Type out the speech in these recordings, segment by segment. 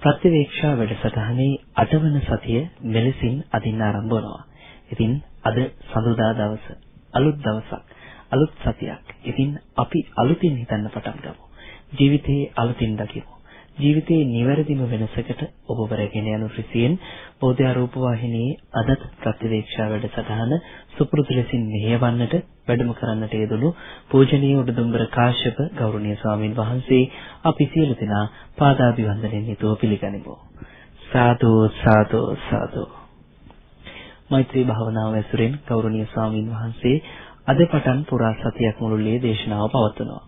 ප්‍රතිවේක්ෂා වැඩසටහනේ අටවන සතිය මෙලෙසින් අදින්න ආරම්භ වෙනවා. ඉතින් අද සඳුදා දවස අලුත් දවසක් අලුත් සතියක්. ඉතින් අපි අලුතින් හිතන්න පටන් ගමු. ජීවිතේ අලුතින් දකිමු. ජීවිතයේ නිවැරදිම වෙනසකට ඔබ වරගෙන යන රිසියෙන් බෝධි ආරෝප වාහිනියේ අදත් ප්‍රතිවේක්ෂා වැඩසටහන සුපුරුදු ලෙසින් මෙහෙයවන්නට වැඩම කරන්නට යෙදුණු පූජනීය උඩදුම්බර කාශ්‍යප ගෞරවනීය ස්වාමින් වහන්සේ අපි සියලු දෙනා පාදාභිවන්දනයෙන් යුතුව පිළිගනිමු. සාදු සාදු සාදු. මෛත්‍රී භාවනාව ඇසුරෙන් ගෞරවනීය ස්වාමින් වහන්සේ අද පටන් පුරා සතියක් මුළුල්ලේ දේශනාව පවත්වනවා.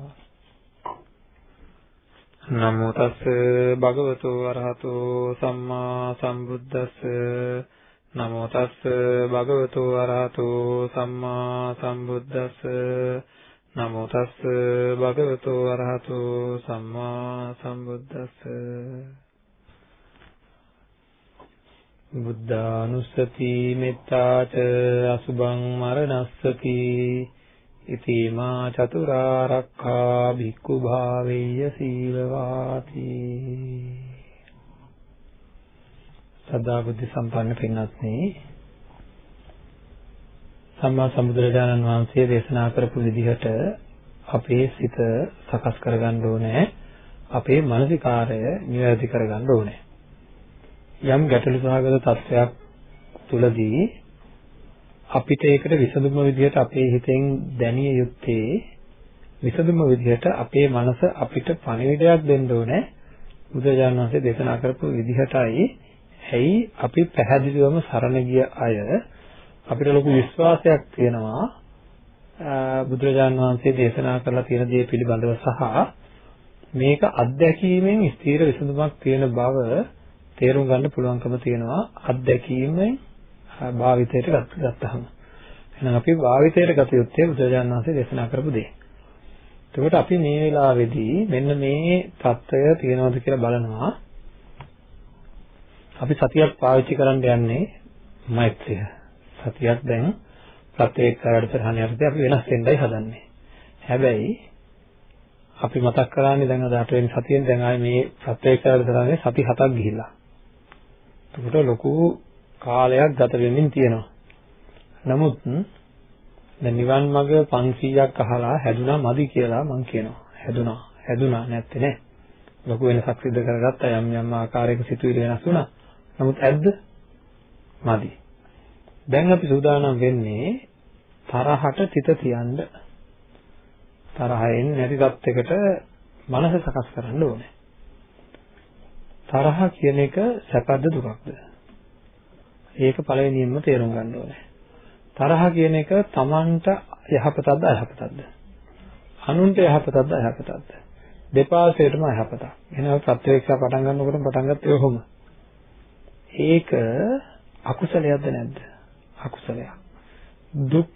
නමෝ තස් භගවතු අරහතෝ සම්මා සම්බුද්දස්ස. නමෝ තස්ස භගවතු අරහතු සම්මා සම්බුද්දස්ස. නමෝ තස්ස භගවතු අරහතු සම්මා සම්බුද්දස්ස. බුද්ධානුස්සති මෙත්තාච අසුභං මරණස්සති. ඉතිමා චතුරාරක්ඛා භික්ඛු භාවෙය්‍ය සීලවාති සදා බුද්ධ සම්පන්න පින්වත්නි සම්මා සම්බුදුරජාණන් වහන්සේ දේශනා කරපු විදිහට අපේ සිත සකස් කරගන්න ඕනේ අපේ මානසිකාරය නිවැරදි කරගන්න ඕනේ. යම් ගැටලු සහගත තත්වයක් තුලදී අපිට ඒකට විසඳුම විදිහට අපේ හිතෙන් දැනිය යුත්තේ විසඳුම විදිහට අපේ මනස අපිට පණිවිඩයක් දෙන්න ඕනේ. බුදුරජාණන් වහන්සේ දේශනා කරපු විදිහටයි. ඇයි අපි පැහැදිලිවම සරණ ගිය අය? අපිට ලොකු විශ්වාසයක් තියෙනවා. බුදුරජාන් වහන්සේ දේශනා කරලා තියෙන දේ පිළිබඳව සහ මේක අත්දැකීමෙන් ස්ථීර විසඳුමක් තියෙන බව තේරුම් ගන්න පුළුවන්කම තියෙනවා. අත්දැකීමෙන් භාවිතයට ගත්තහම. එහෙනම් අපි භාවිතයට ගත යුත්තේ බුදුරජාණන් වහන්සේ දේශනා කරපු දේ. එතකොට අපි මේ වෙලාවේදී මෙන්න මේ தত্ত্বය තියෙනවද කියලා බලනවා. අපි සතියක් පාවිච්චි කරන්න යන්නේ මෛත්‍රිය. සතියක් දැන් ප්‍රත්‍යේක කාර්යයට ප්‍රහාණය කරද්දී අපි වෙනස් වෙන්නයි හදන්නේ. හැබැයි අපි මතක් කරන්නේ දැන් අද 8 වෙනි සතියෙන් දැන් ආයේ මේ ප්‍රත්‍යේක කාර්යයට ප්‍රහාණය සති 7ක් ගිහිලා. එතකොට ලොකු කාලයක් ගත වෙමින් තියෙනවා. නමුත් දැන් නිවන් මඟ 500ක් අහලා හැදුනා මදි කියලා මම කියනවා. හැදුනා. හැදුනා නැත්තේ නේ. ලොකු වෙනසක් සිදු කරගත්තා යම් යම් ආකාරයක සිතුවිලි වෙනස් වුණා. නමුත් ඇද්ද? මදි. දැන් අපි සූදානම් වෙන්නේ තරහට තිත තියන්න. තරහෙන් නැති තත්යකට මනස සකස් කරන්න ඕනේ. තරහ කියන එක සැපද දුකක්ද? ඒක පළවෙනියෙන්ම තේරුම් ගන්න ඕනේ. තරහ කියන එක Tamanට යහපතක්ද අයහපතක්ද? අනුන්ට යහපතක්ද අයහපතක්ද? දෙපාර්ශ්වයටම අයහපතක්. එහෙනම් ප්‍රත්‍යක්ෂ පටන් ගන්නකොට පටන් ගත්තේ කොහොමද? ඒක අකුසලයක්ද නැද්ද? අකුසලයක්. දුක්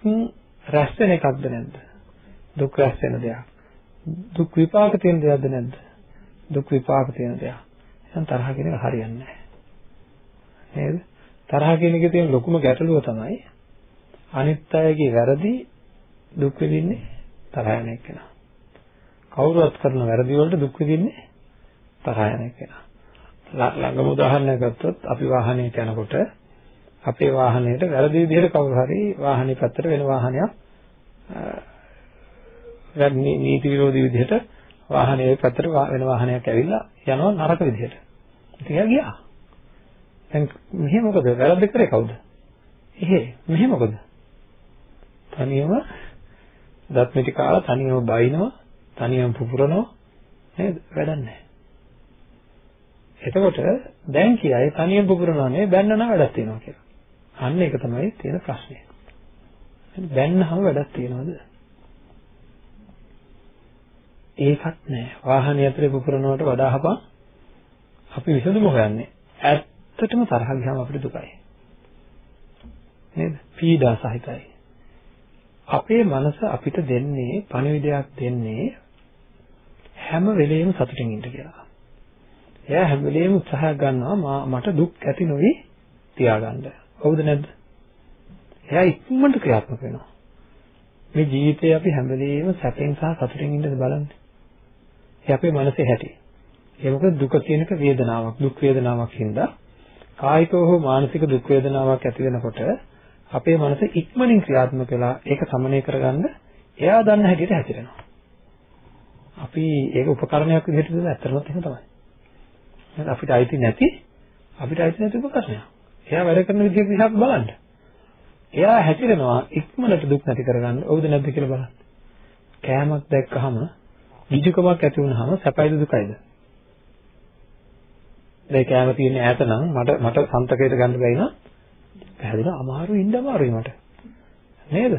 රැස් වෙන එකක්ද නැද්ද? දුක් රැස් වෙන දෙයක්. දුක් විපාක තියෙන දෙයක්ද නැද්ද? දුක් විපාක තියෙන දෙයක්. එහෙනම් තරහ කියන එක හරියන්නේ නැහැ. නේද? තරහ කියන එකේ තියෙන ලොකුම ගැටලුව තමයි අනිත් අයගේ වැරදි දුක් විඳින්නේ තරහ යන එකේනා. කවුරුත් කරන වැරදි වලට දුක් විඳින්නේ තරහ යන එකේනා. ළඟම උදාහරණයක් ගත්තොත් අපි වාහනයක යනකොට අපේ වාහනයට වැරදි විදිහට කවුරු හරි වාහනේ පැත්තට වෙන වාහනයක් නීති විරෝධී විදිහට වාහනේ පැත්තට වෙන වාහනයක් ඇවිල්ලා යනවා නරක විදිහට. ඉතින් එයා ගියා. දැන් මෙහෙ මොකද වැරද්ද කරේ කවුද? එහෙ මෙහෙ මොකද? තනියම දත් මිටි කාලා තනියම බයිනවා, තනියම පුපුරනවා, නේද? වැඩක් නැහැ. එතකොට දැන් කියයි තනියෙන් පුපුරනවා නේ බැන්න නම් වැඩක් තියෙනවා කියලා. අන්න ඒක තමයි තියෙන ප්‍රශ්නේ. බැන්නහම වැඩක් තියෙනවද? ඒකත් නෑ. වාහනය ඇතුලේ පුපුරනවට වඩා හපන් අපි විසඳුම හොයන්නේ. ඇත්තටම තරහ ගියාම අපිට දුකයි. නේද? පීඩා සහිතයි. අපේ මනස අපිට දෙන්නේ පණිවිඩයක් දෙන්නේ හැම වෙලෙම සතුටින් ඉන්න කියලා. එයා හැම වෙලෙම උත්සාහ ගන්නවා මට දුක් ඇති නොවි තියාගන්න. හවුද නැද්ද? එයා ඉක්මනට ක්‍රියාත්මක වෙනවා. මේ ජීවිතේ අපි හැම වෙලෙම සැපෙන් සහ සතුටින් ඉන්නද බලන්නේ. ඒ අපේ මනසේ හැටි. ඒ මොකද දුක කියන එක වේදනාවක්. දුක් වේදනාවක් හින්දා කායිකව හෝ මානසික දුක් වේදනාවක් ඇති වෙනකොට අපේ මනස ඉක්මනින් ක්‍රියාත්මක වෙලා ඒක සමනය කරගන්න එයා දන්න හැටියට හැසිරෙනවා. අපි ඒක උපකරණයක් විදිහට දුන්නා ඇත්තටම එහෙම තමයි. අපිට අයිති නැති අපිට අයිති නැති උපකරණයක්. එයා වැඩ කරන විදිහ දිහා බලන්න. එයා හැසිරෙනවා ඉක්මනට දුක් නැති කරගන්න. ඔව්ද නැද්ද කියලා බලන්න. කෑමක් දැක්කහම විජුකමක් ඇති වුනහම සැපයිද දුකයිද? දැන් කෑම තියෙන ඈත නම් මට මට සන්තකයට ගන්න බැරි නම් පැහැදිලිව අමාරුයි ඉන්න අමාරුයි මට. නේද?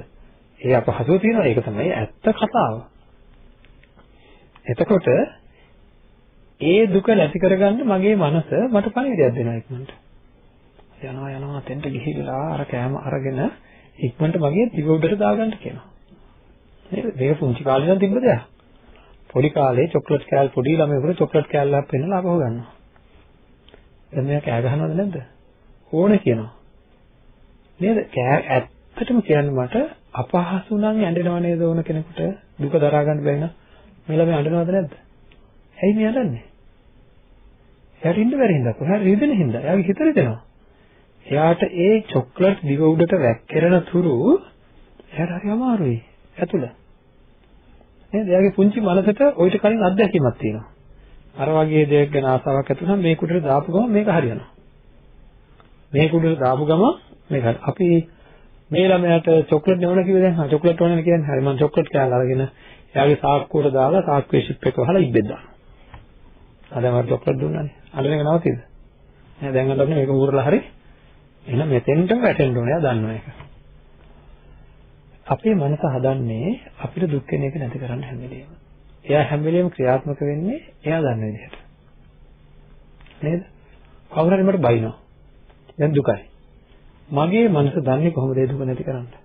ඒ අපහසුව තියෙනවා ඒක තමයි ඇත්ත කතාව. එතකොට ඒ දුක නැති කරගන්න මගේ මනස මට පණිවිඩයක් දෙනවා ඉක්මනට. යනවා යනවා තෙන්ට ගිහිල්ලා අර කෑම අරගෙන ඉක්මනට මගේ දිව උඩට දාගන්න කියනවා. නේද? මේක පුංචි කාලේ ඉඳන් තිබ්බ දෙයක්. පොඩි කාලේ චොක්ලට් කෑල් පොඩි ළමයෙකුට චොක්ලට් කෑල්ලක් පෙන්නලා අපහු ගන්නවා. දැන් මෙයා කෑ ගහනවද නැද්ද? ඕනේ කියනවා. නේද? කෑ ඇත්තටම කියන්න මට අපහසු නම් ඇඬෙනව නේද ඕන කෙනෙකුට දුක දරා ගන්න බැරි නම් මේ ළමයා අඬනවද නැද්ද? ඇයි මේ අඬන්නේ? එයාට ඉන්න බැරි හින්දා කොහේ රිදෙන හින්දා එයාගේ හිත රිදෙනවා. එයාට ඒ චොක්ලට් දිව උඩට වැක්කිරෙන තුරු එයාට හරි අමාරුයි ඇතුළ. නේද? එයාගේ පුංචි මනසට ඔయిత කලින් අත්දැකීමක් තියෙනවා. අර වගේ දෙයක් ගැන ආසාවක් ඇති වුණාම මේ කුඩට දාපු ගමන් මේක හරියනවා. මේ කුඩට දාපු ගමන් මේක අපි මේ ළමයාට චොක්ලට් නෙවන කිව්වේ දැන් හා චොක්ලට් ඕනේ කියන්නේ හරි මම චොක්ලට් කෑල්ල අරගෙන එයාගේ සාක්කුවට දාලා සාක්කුවේ ෂිප් එක වහලා ඉබ්බෙත් දානවා. අද මම චොක්ලට් දුන්නානේ. අඬන එක නවතිද? නෑ දැන් අඬන්නේ මේක ඌරලා හරි. එහෙනම් මෙතෙන්ටම වැටෙන්න ඕනේ. එයා දන්නවා ඒක. අපේ මනස හදන්නේ අපිට දුක් වෙන එක නැති කරන්න හැම වෙලේම. එයා හැම වෙලේම ක්‍රියාත්මක වෙන්නේ එයා දන්න විදිහට. නේද? කවුරු හරි මට බයිනවා. දැන් දුකයි. මගේ මනස දන්නේ කොහොමද ඒ දුක නැති කරන්නේ?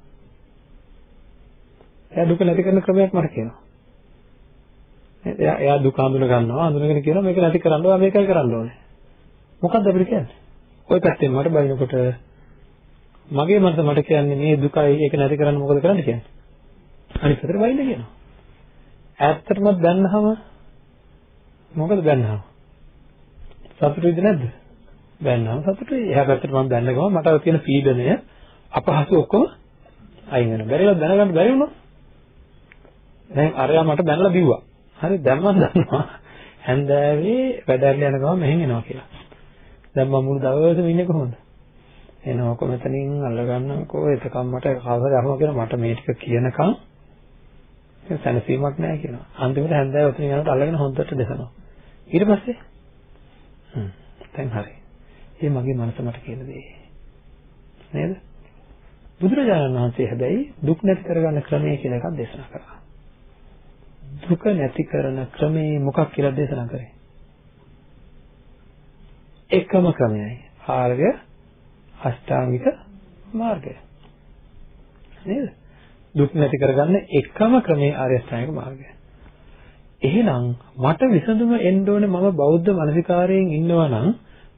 එයා දුක නැති කරන ක්‍රමයක් මට කියනවා. නේද? එයා එයා දුක හඳුන ගන්නවා. හඳුනගෙන කියනවා මේක නැති කරන්න ඕවා මේකයි කරන්න ඕනේ. මොකද්ද අපිට කියන්නේ? ওই පැත්තෙන් මට බයිනකොට මගේ මනස මට කියන්නේ මේ දුකයි ඒක නැති කරන්න මොකද කරන්න කියන්නේ? අනිත් පැත්තට බයින්න කියනවා. ඇත්තටම දැන්නහම මොකද දැන්නහම? සතුටුයිද නැද්ද? දැන්නහම සතුටුයි. එහා පැත්තට මම දැන්න ගමන් මට තියෙන පීඩනය අපහසු ඔක්කොම අයින් වෙනවා. බැරිලා දැනගන්න බැරි වුණා. දැන් අරයා මට බැනලා බිව්වා. හරි දැන් මම දන්නවා හැන්දෑවේ වැඩට යන ගමන් මෙහෙන් එනවා කියලා. දැන් මම මුළු දවසම ඉන්නේ කොහොමද? එනකො මෙතනින් අල්ලගන්නකෝ එතකම් මට කවදාද අහුව කියලා මට මේ ටික කියනකම් සැනසීමක් නැහැ කියනවා. අන්තිමට හැන්දෑව උතනින් යනකොට අල්ලගෙන හොන්දට දෙසනවා. ඊට පස්සේ හ්ම් දැන් හරි. මේ මගේ මනස මට කියන දේ. නේද? බුදුරජාණන් වහන්සේ හැබැයි දුක් නැති කරගන්න ක්‍රමය කියලා එකක් දේශනා කරා. දුක නැති කරන ක්‍රමේ මොකක් කියලා දේශනා කරේ? එකම ක්‍රමයයි. ආර්ය අෂ්ටාංගික මාර්ගය. නේද? දුක් නැති කරගන්න එකම ක්‍රමේ ආර්ය අෂ්ටාංගික මාර්ගය. එහෙනම් මට විසඳුම එන්න ඕනේ මම බෞද්ධ මානසිකාරයෙන් ඉන්නවා නම්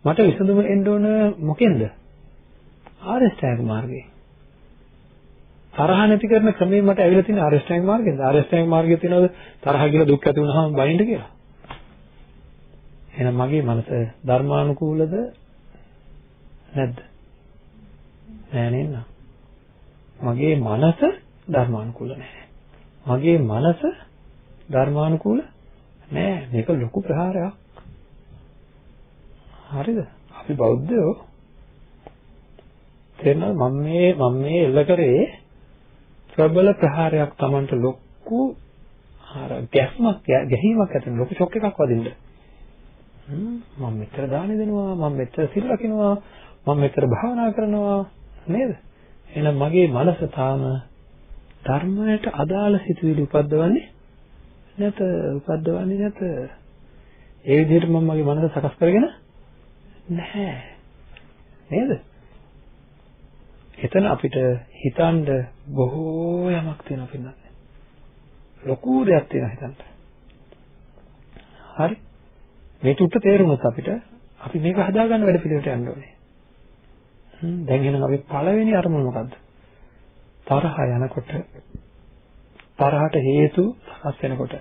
මට විසඳුම එන්න ඕන මොකෙන්ද? ආර්ය අෂ්ටාංගික මාර්ගයෙන්. තරහ නැති කරන ක්‍රමේ මට ඇවිල්ලා තියෙන ආර්ය අෂ්ටාංගික මාර්ගයෙන්ද? ආර්ය අෂ්ටාංගික මාර්ගයේ තියෙනවද තරහ කියලා දුක් ඇති වුනහම බයින්ද කියලා? එහෙනම් මගේ මනස ධර්මානුකූලද නැද්ද? නෑ නේද? මගේ මනස ධර්මානුකූල නෑ. මගේ මනස ධර්මානුකූල නෑ. මේක ලොකු ප්‍රහාරයක්. හරිද? අපි බෞද්ධයෝ තේරෙනවද මම මේ මම මේ එල්ල කරේ ප්‍රබල ප්‍රහාරයක් Tamanට ලොකු අර ගැස්මක් ගැහිමක් ඇති වෙන ලොකු ෂොක් එකක් වදින්න. මම මෙච්චර දාන දෙනවා මම මෙච්චර සිල් රකින්නවා මම මෙච්චර භාවනා කරනවා නේද? එහෙනම් මගේ මනස තාම ධර්මයට අදාළ සිතුවිලි උපද්දවන්නේ නැත උපද්දවන්නේ නැත. ඒ විදිහට මම මගේ මනස සකස් කරගෙන නැහැ. නේද? එතන අපිට හිතන්න බොහෝ යමක් තියෙනවා පින්නත්. ලොකු දෙයක් තියෙනවා හිතන්න. හරි. මේක උත්තර තේරුණොත් අපිට අපි මේක හදාගන්න වැඩ පිළිවෙලට යන්න ඕනේ. හ්ම් දැන් එහෙනම් අපි පළවෙනි අරමුණ මොකද්ද? තරහ යනකොට තරහට හේතු සකස් වෙනකොට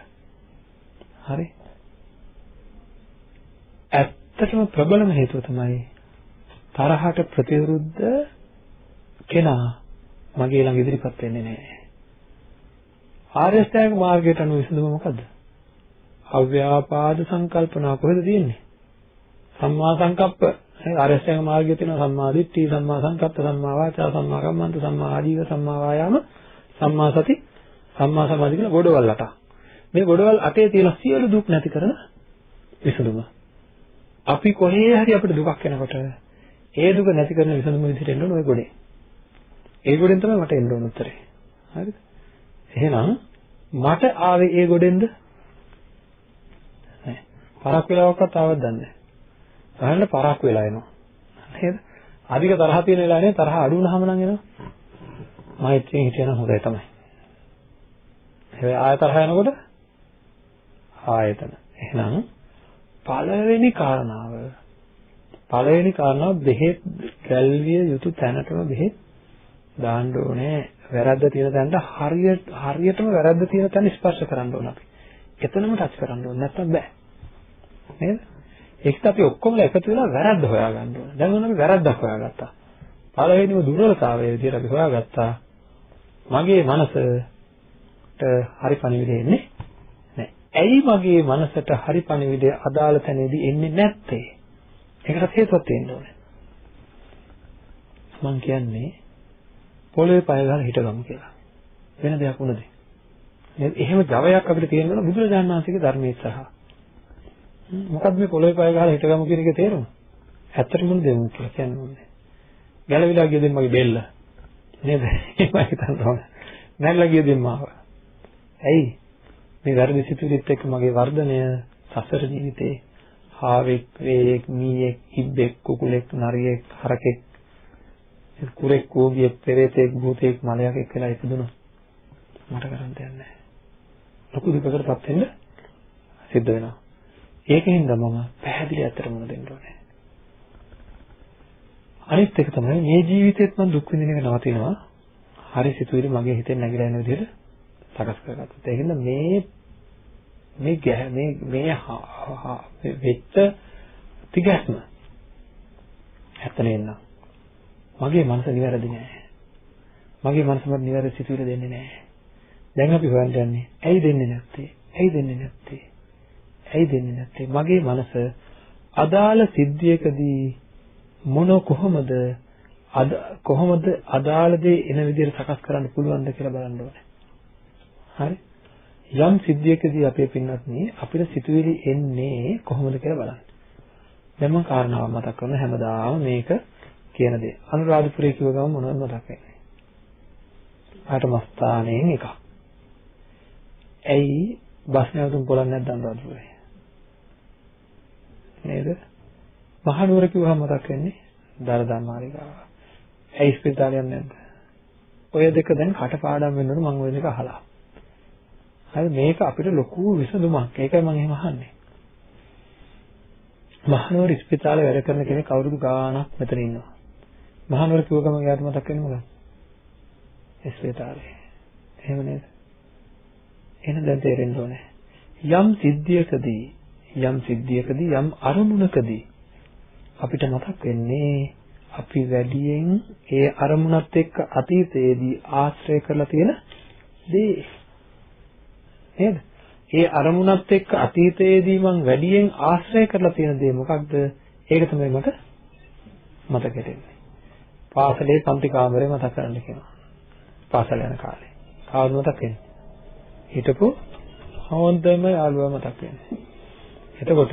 හරි ඇත්තටම ප්‍රබලම හේතුව තමයි තරහට ප්‍රතිවිරුද්ධ කෙනා මගේ ළඟ ඉදිරිපත් වෙන්නේ නැහැ. ආර්ය ශ්‍රැංග මාර්ගයට අනුව විසඳුම මොකද්ද? අව්‍යාපාද සංකල්පනා කොහෙද තියෙන්නේ? සම්මා සංකප්ප. ආර්ය ශ්‍රැංග මාර්ගයේ තියෙන සම්මා දිට්ඨි, සම්මා සංකප්ප, සම්මා වාචා, සම්මා කම්මන්ත, සම්මා ආජීව, සම්මා වායාම, සම්මා සති, සම්මා සමාධි කියන ගොඩවල් අට. මේ ගොඩවල් අටේ තියෙන සියලු දුක් නැති කරන විසඳුම. අපි කොහේ හරි අපිට දුකක් එනකොට ඒ දුක නැති කරන විසඳුම විදිහට එන්න ඕන ඔය ගොඩේ. ඒ ගොඩෙන් තමයි මට එන්න ඕන උත්තරේ. හරිද? එහෙනම් මට ආවේ ඒ ගොඩෙන්ද? නෑ. පරක් වෙලාවක්වත් ආවද දන්නේ නෑ. බලන්න පරක් වෙලා එනවා. නේද? අධික තරහ තියෙන වෙලාවනේ තරහ අඩු වුණාම නම් එනවා. මෛත්‍රියෙන් හිටියනම් හොඳයි තමයි. හැබැයි ආය තරහ යනකොට ආයතන. එහෙනම් පළවෙනි කාරණාව පළවෙනි කාරණාව බෙහෙත් ගැල්විය යුතු තැනටම බෙහෙත් දාන්න ඕනේ. වැරද්ද තියෙන තැනට හරියට හරියටම වැරද්ද තියෙන තැන ස්පර්ශ කරන්න ඕන අපි. එතනම ටච් කරන්න ඕනේ නැත්නම් බෑ. නේද? ඒකත් අපි ඔක්කොම එකතු වෙලා වැරද්ද හොයාගන්න ඕනේ. දැන් ඕන අපි වැරද්දක් හොයාගත්තා. පළවෙනිම දුර්වලතාවය විදිහට අපි හොයාගත්තා. මගේ මනසට හරි පණිවිඩය එන්නේ නැහැ. ඇයි මගේ මනසට හරි පණිවිඩය අදාළ තැනේදී එන්නේ නැත්තේ? ඒකට හේතුවක් තියෙන්න ඕනේ. මම කියන්නේ පොළවේ පය ගහලා හිටගමු කියලා. වෙන දෙයක් වුණද? එහෙම ජවයක් අපිට තියෙනවා බුදුරජාණන් වහන්සේගේ ධර්මයේ සහ. මොකද්ද මේ පොළවේ පය ගහලා හිටගමු කියන එකේ තේරුම? ඇත්තටම මොන දෙයක් කියලා කියන්න ඕනේ. ගැලවිලා ගිය දෙන්න මගේ බෙල්ල. නේද? ඒක හිතන්න ඕනේ. නැල්ලා ගිය දෙන්න ආව. ඇයි? මේ වැරදි සිතුවිලිත් එක්ක මගේ වර්ධනය සසර ජීවිතේ හාවෙක්, වේයෙක්, මීයෙක්, ඉබ්බෙක්, කුකුලෙක්, නරියෙක්, හරකෙක්, කුරෙක්, කෝවියෙක්, පෙරේතෙක්, භූතයෙක්, මලයක් එක්කලා ඉපදුණොත් මට කරන්න දෙයක් නැහැ. ලොකු දුකකටපත් වෙන්න සිද්ධ වෙනවා. ඒකෙන්ද මම පැහැදිලි අතරම දෙන්න ඕනේ. අනිත් එක තමයි මේ ජීවිතේත් මම දුක් විඳින එක නවතිනවා. හරි සිතුවිලි මගේ හිතෙන් නැగిලා යන විදිහට සකස් කරගත්තා. ඒකින්ද මේ මේ ගැහ මේ මේ වෙච්ච තිගැස්ම ඇත්ත නේන්න මගේ මනස නිවැරදි නෑ මගේ මනස මට නිවැරදි සිතුවිලි දෙන්නේ නෑ දැන් අපි හොයන්න යන්නේ ඇයි දෙන්නේ නැත්තේ ඇයි දෙන්නේ නැත්තේ ඇයි දෙන්නේ නැත්තේ මගේ මනස අදාළ සිද්ධියකදී මොන කොහොමද අද කොහොමද අදාළ දේ එන විදිහට සකස් කරන්න පුළුවන්ද කියලා බලන්න ඕනේ හරි යම් සිද්ධියකදී අපේ පින්නත් නේ අපිට සිතුවිලි එන්නේ කොහොමද කියලා බලන්න. දැන් මම කාරණාවක් මතක් කරන හැමදාම මේක කියන දේ. අනුරාධපුරයේ කිව්ව ගමන් මොනවද මතක් වෙන්නේ? ආටම ස්ථානයෙන් එකක්. ඇයි බස් නැවතුම් පොළක් නැද්ද අනුරාධපුරේ? නේද? මහනුවර කිව්වහම මතක් වෙන්නේ දරදා මාලිගාව. ඇයි ස්පිරිතාලයක් නැද්ද? ඔය දෙක දැන් කටපාඩම් වෙනවනේ මම ඔය දෙක අහලා. හරි මේක අපිට ලොකු විසඳුමක්. ඒකයි මම එහෙම අහන්නේ. මහනුවර ස්පිතාලේ වැඩ කරන කෙනෙක් අවුරුදු ගාණක් මෙතන ඉන්නවා. මහනුවර කිව්ව ගමන් එයාට මතක් වෙන්නේ මොකක්ද? ස්පිතාලේ. එහෙම නේද? එහෙනම් දැන් තේරෙන්න ඕනේ. යම් සිද්ධියකදී යම් සිද්ධියකදී යම් අරමුණකදී අපිට මතක් වෙන්නේ අපි වැඩියෙන් ඒ අරමුණත් එක්ක අතීතයේදී ආශ්‍රය කරලා තියෙන දේ නේද? ඒ අරමුණත් එක්ක අතීතයේදී මං වැඩියෙන් ආශ්‍රය කරලා තියෙන දේ මොකක්ද? ඒක තමයි මට මතකෙට එන්නේ. පාසලේ පන්ති කාමරේ මතක් කරන්න කියනවා. පාසල යන කාලේ. කවුද මතක් වෙන්නේ? හිටපු හොඳම යාළුවා මතක් වෙන්නේ. එතකොට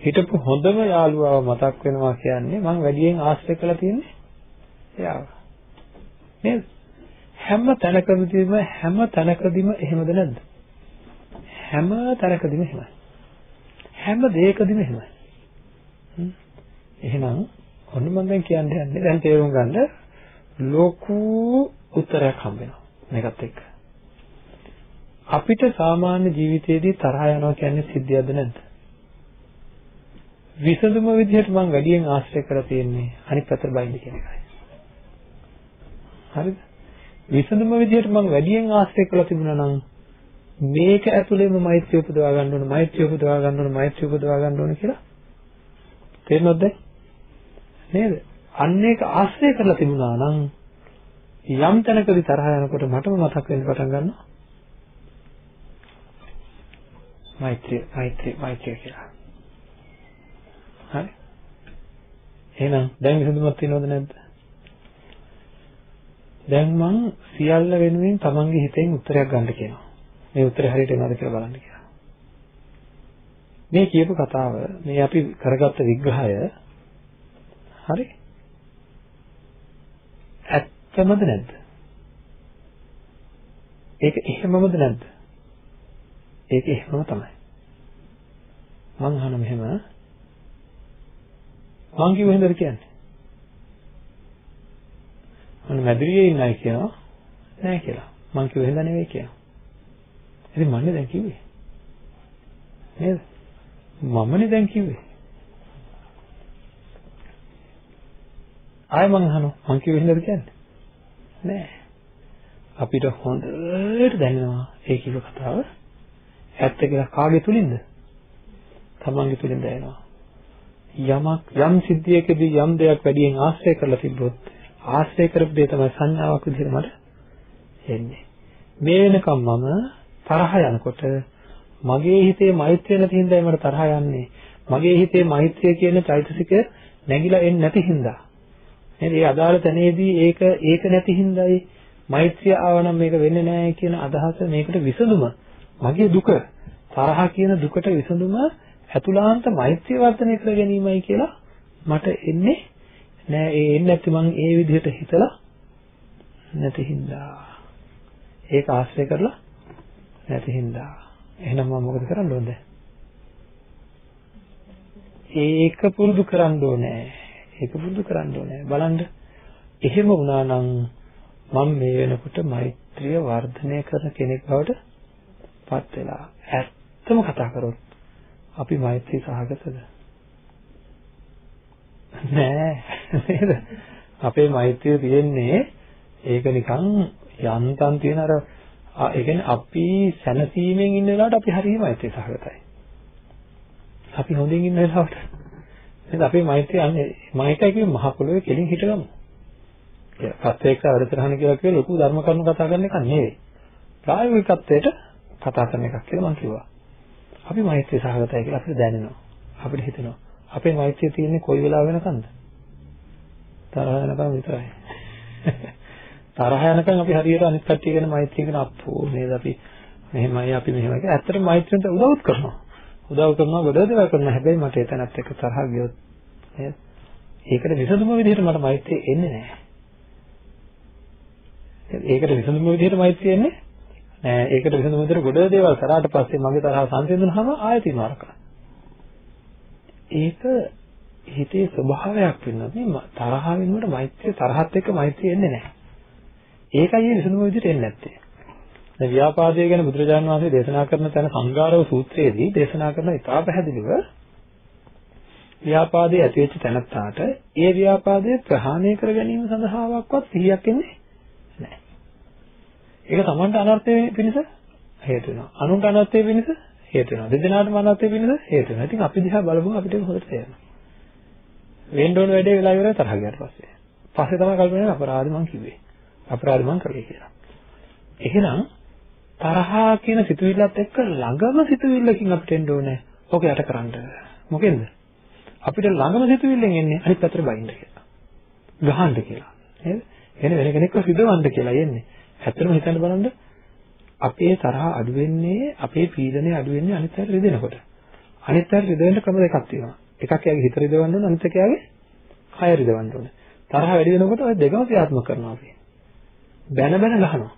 හිටපු හොඳම යාළුවාව මතක් වෙනවා කියන්නේ මම වැඩියෙන් ආශ්‍රය කරලා තියෙන්නේ එයාව. නේද? හැම තැනකදීම හැම තැනකදීම එහෙමද නැද්ද? හැම තැනකදීම එහෙමයි. හැම දෙයකදීම එහෙමයි. එහෙනම් ඔන්න මම දැන් කියන්න යන්නේ දැන් තේරුම් ගන්න ලොකු උත්තරයක් හම්බ වෙනවා මේකත් එක්ක. අපිට සාමාන්‍ය ජීවිතයේදී තරහ යනවා කියන්නේ සිද්ධියක්ද නැද්ද? විසඳුම විදිහට මම වැඩියෙන් ආශ්‍රය කරලා තියෙන්නේ අනිත් පැත්තට බයින්ද කියන එකයි. හරිද? විසඳුම විදිහට මම වැඩියෙන් ආශ්‍රය කරලා තිබුණා නම් මේක ඇතුළේම මෛත්‍රිය උපදවා ගන්න ඕන මෛත්‍රිය උපදවා ගන්න ඕන මෛත්‍රිය උපදවා ගන්න ඕන කියලා. තේරෙනවද? නේද? අන්න ඒක ආශ්‍රය කරලා තිබුණා නම් යම් තැනකදී තරහ යනකොට මටම මතක් වෙන්න පටන් ගන්නවා. මෛත්‍රිය මෛත්‍රිය මෛත්‍රිය කියලා. හරි එහෙනම් දැන් විසඳුමක් තියෙනවද නැද්ද දැන් මං සියල්ල වෙනුවෙන් තමන්ගේ හිතෙන් උත්තරයක් ගන්න කියනවා මේ උත්තරේ හරියට එනවද කියලා බලන්න කියලා. මේ කියපු කතාව මේ අපි කරගත්ත විග්‍රහය හරි ඇත්තමද නැද්ද? ඒක එහෙමමද නැද්ද? ඒක එහෙමම තමයි. මං අහන මෙහෙම මං කිව්ව හින්දාද කියන්නේ? මම මැදිරියේ ඉන්නයි කියනවා නෑ කියලා. මං කිව්ව හින්දා නෙවෙයි කියනවා. ඉතින් මන්නේ දැන් කිව්වේ. නේද? මමනේ දැන් කිව්වේ. ආයෙ මං අහනවා මං කිව්වේ හින්දාද කියන්නේ? නෑ. අපිට හොඳට දැනෙනවා ඒ කිව්ව කතාව ඇත්ත කියලා කාගේ තුලින්ද? තමන්ගේ තුලින් දැනෙනවා. යමක් යම් සිද්ධියකදී යම් දෙයක් වැඩියෙන් ආශ්‍රය කරලා තිබ්බොත් ආශ්‍රය කරපු දේ තමයි සංඥාවක් විදිහට මට එන්නේ. මේ වෙනකම් මම තරහ යනකොට මගේ හිතේ මෛත්‍රිය නැති හින්දායි මට තරහ යන්නේ. මගේ හිතේ මෛත්‍රිය කියන චෛතසිකය නැగిලා එන්නේ නැති හින්දා. නේද? ඒ අදාළ තැනේදී ඒක ඒක නැති හින්දායි මෛත්‍රිය ආවනම් මේක වෙන්නේ නැහැ කියන අදහස මේකට විසඳුම. මගේ දුක තරහ කියන දුකට විසඳුම අතුලාන්ත මෛත්‍රිය වර්ධනය කර ගැනීමයි කියලා මට එන්නේ නෑ ඒ එන්නේ නැති මං ඒ විදිහට හිතලා නැති හින්දා ඒක ආශ්‍රය කරලා නැති හින්දා එහෙනම් මම මොකද කරන්න ඕනද? ඒක පුරුදු කරන්න ඕනේ. ඒක පුරුදු කරන්න ඕනේ. බලන්න එහෙම වුණා නම් මම මේ වෙනකොට මෛත්‍රිය වර්ධනය කරන කෙනෙක් බවට පත් වෙලා ඇත්තම කතා කරොත් අපි මෛත්‍රී සහගතද? නෑ නේද? අපේ මෛත්‍රිය තියෙන්නේ ඒක නිකන් යන්තම් තියෙන අර ඒ කියන්නේ අපි සැනසීමෙන් ඉන්න වෙලාවට අපි හරියම මෛත්‍රී සහගතයි. අපි හොඳින් ඉන්න වෙලාවට නේද අපේ මෛත්‍රිය අන්නේ මෛත්‍රිය කියන්නේ මහ පොළොවේ කෙලින් හිටගමු. ඒ ප්‍රත්‍යක්ෂ වැඩසටහන කියලා කිය ලොකු ධර්ම කරුණු කතා කරන එක නෙවෙයි. ප්‍රායෝගිකත්වයට කතා කරන එකක් කියලා මම කිව්වා. අපි මෛත්‍රී සහගතයි කියලා අපිට දැනෙනවා. අපිට හිතෙනවා. අපේ මෛත්‍රිය තියෙන්නේ කොයි වෙලාව වෙනකන්ද? තරහ වෙනකම් විතරයි. තරහ යනකම් අපි හරියට අනිත් කට්ටිය ගැන මෛත්‍රී කරන අප්පෝ නේද අපි මෙහෙමයි අපි මෙහෙමයි කියලා ඇත්තටම මෛත්‍රියට උදව්ත් කරනවා. උදව් කරනවා ගොඩ දේවල් කරනවා. හැබැයි මට එතනත් එක්ක තරහ ගියොත් නේද? ඒකට විසඳුම විදිහට මට මෛත්‍රිය එන්නේ නැහැ. ඒකට විසඳුම විදිහට මෛත්‍රිය එන්නේ නෑ. ඒකට විසඳුම විදිහට ගොඩ දේවල් කරාට පස්සේ මගේ තරහ සංසිඳුනහම ආයෙත් ඉනවරක. ඒක හිතේ ස්වභාවයක් වෙනවා. මේ තරහ වෙනකොට මෛත්‍රිය තරහත් එක්ක මෛත්‍රිය එන්නේ නැහැ. ඒකයි මේ විසඳුම විදිහට එන්නේ නැත්තේ. දැන් ව්‍යාපාදය ගැන බුදුරජාණන් වහන්සේ දේශනා කරන තැන සංගාරව සූත්‍රයේදී දේශනා කරන ඉතා පැහැදිලිව ව්‍යාපාදයේ ඇතිවෙච්ච තැනත්තාට ඒ ව්‍යාපාදය ප්‍රහාණය කර ගැනීම සඳහාවත් සිහියක් එන්නේ නැහැ. ඒක Tamanට අනර්ථය පිණිස හේතු වෙනවා. අනුන්ට අනර්ථය පිණිස හේතු වෙනවා. දෙදෙනාටම අනර්ථය පිණිස හේතු වෙනවා. ඉතින් අපි දිහා බලමු අපිට හොඳට තේරෙනවා. වෙන්න ඕන වැඩේ වෙලා ඉවරයි තරහ ගියාට පස්සේ. පස්සේ තමයි කල්පනා අපරාධ මං කිව්වේ. අපරාධ මං කළේ කියලා. එහෙනම් තරහා කියන සිතුවිල්ලත් එක්ක ළඟම සිතුවිල්ලකින් අපිට එන්න ඕනේ. ඕක යටකරන්න. මොකෙන්ද? අපිට ළඟම සිතුවිල්ලෙන් එන්නේ අනිත් පැත්තට බයින්න කියලා. ගහන්න කියලා. නේද? එන වෙන කෙනෙක්ව සිදවන්න කියලා යන්නේ. ඇත්තටම හිතන්න බලන්න අපේ තරහ අඩු වෙන්නේ අපේ පීඩනය අඩු වෙන්නේ අනිත් අයට රිදෙනකොට. අනිත් අයට රිදෙන්න ක්‍රම දෙකක් තියෙනවා. එකක් එයාගේ හිත රිදවන්න ඕන අනිත් එක එයාගේ කය රිදවන්න ඕන. තරහ වැඩි වෙනකොට ඔය දෙකම ක්‍රියාත්මක කරනවා අපි. බැන බැන ගහනවා.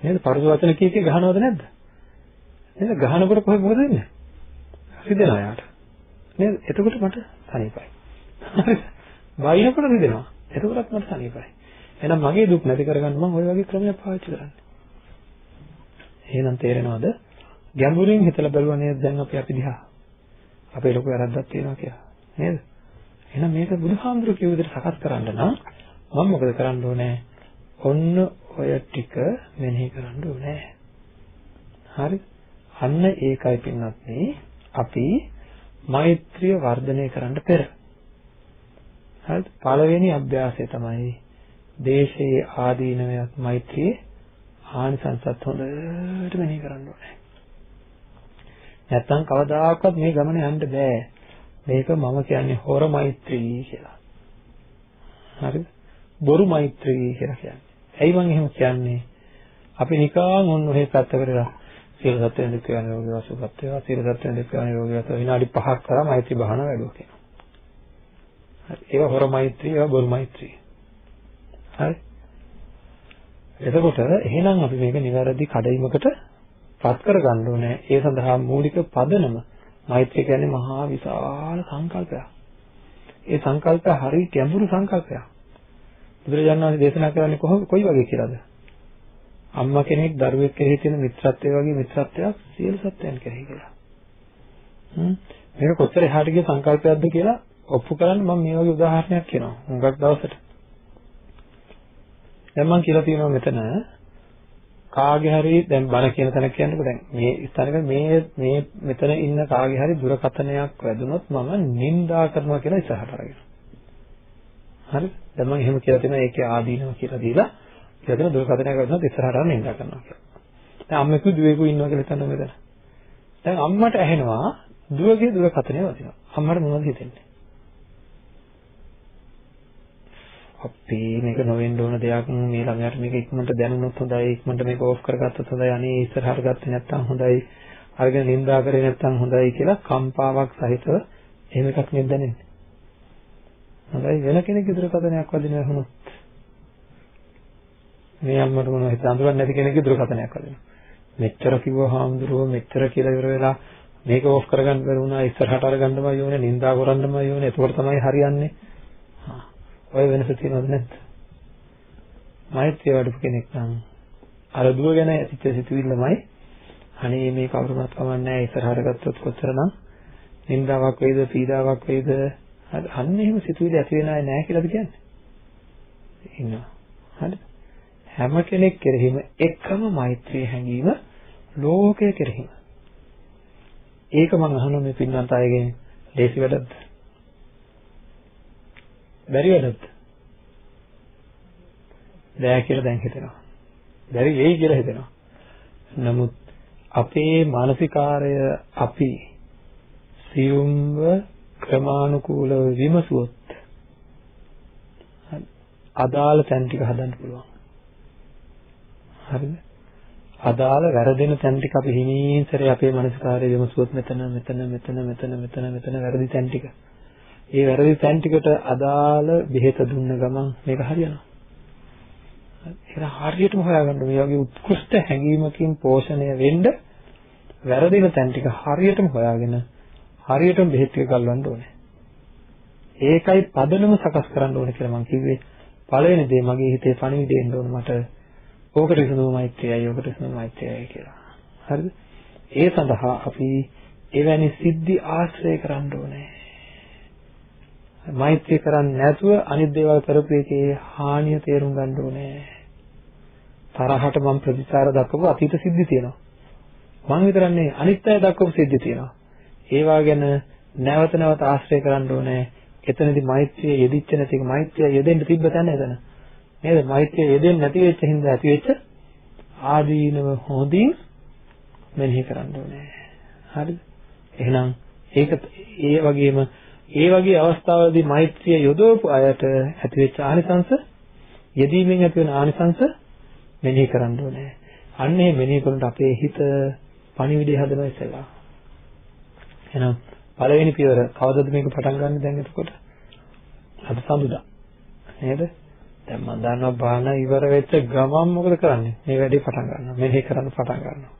නේද? පරුස වචන කී කී ගහනවද නැද්ද? නේද? ගහනකොට කොහේ මොකද වෙන්නේ? රිදෙනවා යාට. නේද? එතකොට මට සනීපයි. හරිද? වයින්කොට රිදෙනවා. එතකොටත් මට සනීපයි. එහෙනම් මගේ දුක් නැති කරගන්න මම ওই වගේ ක්‍රමයක් පාවිච්චි කරන්නේ. එහෙනම් තේරෙනවද? ගැඹුරින් හිතලා බලුවා නේද දැන් අපි අපි දිහා. අපේ ලොකු වැරද්දක් තියෙනවා කියලා. නේද? එහෙනම් මේක බුදුහාමුදුරු කියු විදිහට සකස් කරන්න නම් මම මොකද කරන්න ඕනේ? ඔන්න ඔය ටික මෙනෙහි කරන්න ඕනේ. හරි? අන්න ඒකයි පින්වත්නි අපි මෛත්‍රිය වර්ධනය කරන්න පෙර. හරිද? පළවෙනි අභ්‍යාසය තමයි දේශයේ ආදීනවයක් මෛත්‍රියේ ආනිසංසත් හොඳට මෙනෙහි කරන්න ඕනේ. නැත්තම් කවදාකවත් මේ ගමන යන්න බෑ. මේක මම කියන්නේ හොර මෛත්‍රී කියලා. හරිද? බොරු මෛත්‍රී කියලා කියන්නේ. ඇයි මම එහෙම කියන්නේ? අපි නිකන් ඔන්න ඔහේ පැත්තකට සියලු සත්ත්වයන් දුක් වේවා නිරෝගී වාසුපත් වේවා සියලු සත්ත්වයන් දුක් වේවා නිරෝගී වාසුපත් විනාඩි 5ක් කරා මෛත්‍රී භාවනාව වැඩුවා කියනවා. හරි. ඒවා හොර මෛත්‍රී ඒවා බොරු මෛත්‍රී. හරි. එතකොට එහෙනම් අපි මේක නිවැරදි කඩයිමකට පත් කරගන්න ඕනේ. ඒ සඳහා මූලික පදනම මෛත්‍රිය කියන්නේ මහා විශාල සංකල්පයක්. ඒ සංකල්පය හරි ගැඹුරු සංකල්පයක්. බුදුරජාණන් වහන්සේ දේශනා කරන්නේ කොහොම කොයි වගේ කියලාද? අම්මා කෙනෙක් දරුවෙක් කෙරෙහි තියෙන මිත්‍රත්වය වගේ මිත්‍රත්වයක් සියලු සත්‍යයන් කෙරෙහි කියලා. හ්ම් මේක කොච්චර එහාට ගිය සංකල්පයක්ද කියලා ඔප්පු කරන්න මම මේ වගේ උදාහරණයක් කියනවා. හුඟක් දවසට. දැන් මම කියලා තියෙනවා මෙතන කාගේ හරි දැන් බණ කියන තැන කියන්නකෝ දැන් මේ ස්ථානක මේ මේ මෙතන ඉන්න කාගේ හරි දුරකථනයක් වැදුනොත් මම නින්දා කරනවා කියලා ඉස්සරහට අරගෙන. හරි? දැන් මම එහෙම කියලා තියෙනවා ඒකේ ආදීනව කියලා දීලා කියලා තියෙන දුරකථනයක් වැදුනොත් ඉස්සරහට අරන් නින්දා කරනවා කියලා. දැන් අම්මෙකු දුවේකු ඉන්නවා කියලා හිතන්න මෙතන. දැන් අම්මට ඇහෙනවා දුවගේ දුරකථනය වදිනවා. අම්මට මොනවද හිතෙන්නේ? අපේ මේක නොවෙන්න ඕන දෙයක් මේ ළමයාට මේක ඉක්මනට දැනුනොත් හොඳයි ඉක්මනට මේක ඕෆ් කරගත්තොත් හොඳයි අනේ ඉස්සරහට ගත්තේ නැත්නම් හොඳයි අරගෙන නින්දා කරේ නැත්නම් හොඳයි කියලා කම්පාවක් සහිතව එහෙම එකක් නෙද දැනෙන්නේ. හොඳයි වෙන කෙනෙක් දුරකථනයක් වදින වුණොත්. මේ අම්මට මොනවද හිත අඳුරන්නේ නැති කෙනෙක්ගේ දුරකථනයක් වදිනවා. මෙච්චර කිව්වා හාමුදුරුවෝ මෙච්චර කියලා ඉවර වෙලා මේක ඕෆ් කරගන්න බැරි වුණා ඉස්සරහට අරගන්නමයි ඕනේ නින්දා කරන්නමයි ඕනේ. එතකොට තමයි හරියන්නේ. ඔය වෙනස තියෙනවද නැද්ද? මෛත්‍රිය වඩපු කෙනෙක් නම් අර දුව ගැන ඇතිච්ච සිතුවිල්ලමයි. අනේ මේ කවුරුමත් කමන්නේ ඉස්සරහට ගත්තොත් කොච්චරනම් නින්දාවක් වේද පීඩාවක් වේද අන්න එහෙම සිතුවිලි ඇති වෙන අය නැහැ කියලාද කියන්නේ? ඉන්නවා. හරිද හැම කෙනෙක් කෙරෙහිම එකම මෛත්‍රී හැඟීම ලෝකය කෙරෙහිම. ඒක මම අහනවා මේ පින්වන්ත අයගෙන්. ලේසි වැඩක්ද? බැරි වැඩක්ද? බෑ කියලා දැන් හිතෙනවා. බැරි වෙයි කියලා හිතෙනවා. නමුත් අපේ මානසිකාරය අපි සියුම්ව ක්‍රමානුකූලව විමසුවොත් අදාළ තැන් ටික හදන්න පුළුවන්. හරිද? අදාළ වැරදෙන තැන් ටික අපි හිමින් සරේ අපේ මානසිකාරය විමසුවොත් මෙතන මෙතන මෙතන මෙතන මෙතන මෙතන වැරදි තැන් ටික ඒ වැරදි තැන් ටිකට අදාළ බෙහෙත දුන්න ගමන් මේක හරියනවා. ඒක හරියටම හොයාගන්න මේ වගේ උත්කෘෂ්ඨ හැඟීමකින් පෝෂණය වෙන්න වැරදින තැන් ටික හරියටම හොයාගෙන හරියටම බෙහෙත් ටික ගල්වන්න ඕනේ. ඒකයි පදනම සකස් කරන්න ඕනේ කියලා මම කිව්වේ. පළවෙනි දේ මගේ හිතේ පණිවිඩය එන්න ඕන මට. ඕකට විසඳුම මෛත්‍රියයි, ඕකට විසඳුම මෛත්‍රියයි කියලා. හරිද? ඒ සඳහා අපි එවැනි සිද්ධි ආශ්‍රය කරන්න ඕනේ. මෛත්‍රී කරන්නේ නැතුව අනිත් දේවල් කරපු එකේ හානිය තේරුම් ගන්න ඕනේ. තරහට මම ප්‍රතිචාර දක්වපු අතීත සිද්ධි තියෙනවා. මම විතරන්නේ අනිත් අය දක්වපු සිද්ධි තියෙනවා. ඒවා ගැන නැවත නැවත ආශ්‍රය කරන්න ඕනේ. එතනදී මෛත්‍රිය යෙදිච්ච නැති එක මෛත්‍රිය යෙදෙන්න තිබ්බ තැන එතන. නේද? මෛත්‍රිය යෙදෙන්නේ නැති වෙච්ච හින්දා ඇති වෙච්ච ආදීනව හොඳින් මෙනෙහි කරන්න ඕනේ. හරිද? එහෙනම් ඒක ඒ වගේම ඒ වගේ අවස්ථාවලදී මෛත්‍රිය යොදවපු අයට ඇතිවෙච්ච ආනිසංස යෙදීමෙන් ඇතිවන ආනිසංස මෙනෙහි කරන්න ඕනේ. අන්න ඒ මෙනෙහි කරනකොට අපේ හිත පණිවිඩය හදනවා ඉස්සෙල්ලා. එහෙනම් පළවෙනි පියවර කවදද මේක පටන් ගන්න දැන් එතකොට? අද සඳුදා. නේද? දැන් මම දන්නවා බාහන ඉවර වෙච්ච ගමන් මොකද කරන්නේ? මේ වැඩේ පටන් ගන්නවා. මෙහෙ කරන්න පටන් ගන්නවා.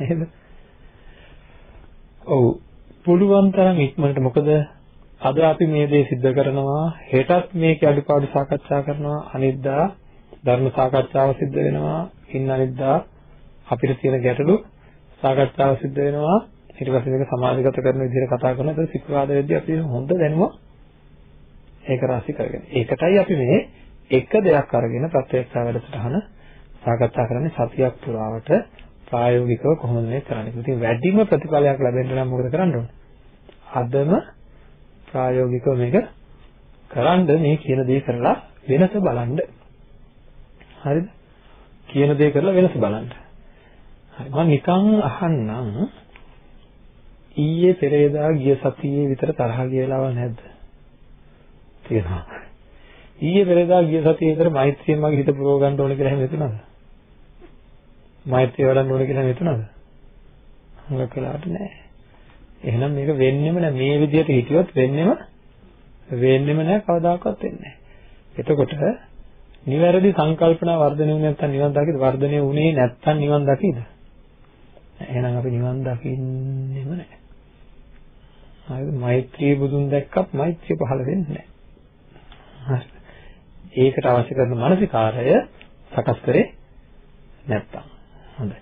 නේද? ඔව්. පුළුවන් තරම් ඉක්මනට මොකද අද අපි මේ දේ सिद्ध කරනවා හෙටත් මේකේ අඩුපාඩු සාකච්ඡා කරනවා අනිද්දා ධර්ම සාකච්ඡාව සිද්ධ වෙනවා ඉන්න අනිද්දා අපිට තියෙන ගැටලු සාකච්ඡාව සිද්ධ වෙනවා ඊට පස්සේ මේක සමාජගත කරන විදිහට කතා කරනවා ඒක සිකුරාද වෙද්දී අපි හොඳ දැනුම ඒක රාශි කරගෙන ඒකටයි අපි මේ එක දෙයක් අරගෙන ප්‍රත්‍යක්ෂ වැඩසටහන සාකච්ඡා කරන්නේ සතියක් පුරාවට ප්‍රායෝගිකව කොහොමද මේ කරන්නේ. ඉතින් වැඩිම ප්‍රතිඵලයක් ලැබෙන්න නම් මොකද කරන්න ඕන? අදම ප්‍රායෝගිකව මේක කරන්න මේ කියන දේ කරලා වෙනස බලන්න. හරිද? කියන දේ කරලා වෙනස බලන්න. හරි මම නිකන් අහන්නම් ඊයේ පෙරේදා ගිය සතියේ විතර තරහ ගියලාව නැද්ද? තියෙනවා. ඊයේ පෙරේදා ගිය සතියේ විතර මෛත්‍රියෙන් මගේ හිත පුරව ගන්න ඕන කියලා එහෙම හිතුණාද? මෛත්‍රිය වඩන්න ඕන කියලා හිතුණාද? හුඟක් වෙලාවට නෑ. එහෙනම් මේක වෙන්නෙම නෑ මේ විදිහට හිටියොත් වෙන්නෙම වෙන්නෙම නෑ කවදාකවත් වෙන්නේ නෑ. එතකොට නිවැරදි සංකල්පනා වර්ධනය වුනේ නැත්නම් නිවන් දකිද වර්ධනය වුනේ නැත්නම් නිවන් දකිද? එහෙනම් අපි නිවන් දකින්නෙම නෑ. හරිද? මෛත්‍රී බුදුන් දැක්කත් මෛත්‍රිය පහළ වෙන්නේ නෑ. හරි. ඒකට අවශ්‍ය කරන මානසිකාරය සකස් කරේ නැත්තම්. හොඳයි.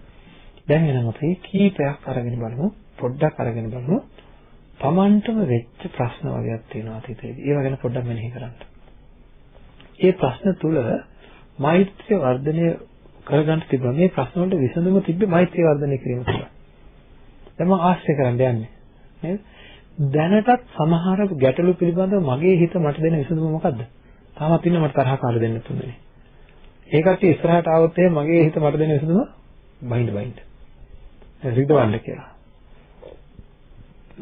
දැන් එනම් අපි කීපයක් අරගෙන බලමු. පොඩ්ඩක් අරගෙන බලමු. Tamanටම වෙච්ච ප්‍රශ්න වගේක් තියෙනවා අතීතයේදී. ඒව ගැන පොඩ්ඩක් මෙනෙහි කරන්න. ඒ ප්‍රශ්න තුල මෛත්‍රිය වර්ධනය කරගන්න තිබුණා. මේ ප්‍රශ්න වලට විසඳුම තිබ්බේ මෛත්‍රිය වර්ධනය කිරීම තුළ. දැන් මම ආශ්‍රය කරන්න යන්නේ. නේද? දැනටත් සමහර ගැටලු පිළිබඳව මගේ හිත මට දෙන විසඳුම මොකද්ද? තාමත් ඉන්න මට තරහකාර දෙන්න තුනේ. ඒ කට්ටිය ඉස්සරහට ආවොත් එහෙම මගේ හිත මට දෙන විසඳුම බහිඳ බහිඳ. රිදවන්න කියලා.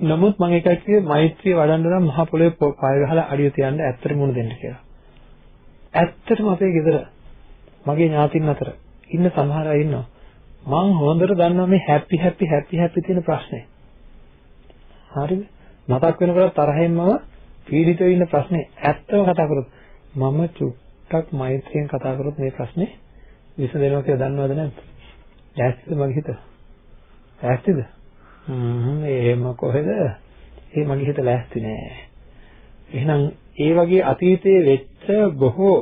නමුත් මම එකයි කිව්වේ මෛත්‍රිය වඩන්න නම් මහ පොළොවේ පය ගහලා අඩිය තියන්න ඇත්තට මුණ දෙන්න කියලා. ඇත්තටම අපේ ගෙදර මගේ ඥාතින් අතර ඉන්න සමහර අය ඉන්නවා. මං හොඳට දන්නවා මේ හැපි හැපි හැපි හැපි තියෙන ප්‍රශ්නේ. හරිද? මතක් වෙනකොට තරහෙන්ම පීඩිතව ඉන්න ප්‍රශ්නේ ඇත්තම කතා කරොත් මම චුට්ටක් මෛත්‍රියෙන් කතා කරොත් මේ ප්‍රශ්නේ විසඳෙනවා කියලා දන්නවද නැද්ද? ඈස්තිද මගේ හිත? ඈස්තිද? හ්ම් එහෙම කොහෙද? ඒ මගේ හිත ලෑස්ති නෑ. එහෙනම් ඒ වගේ අතීතයේ වෙච්ච බොහෝ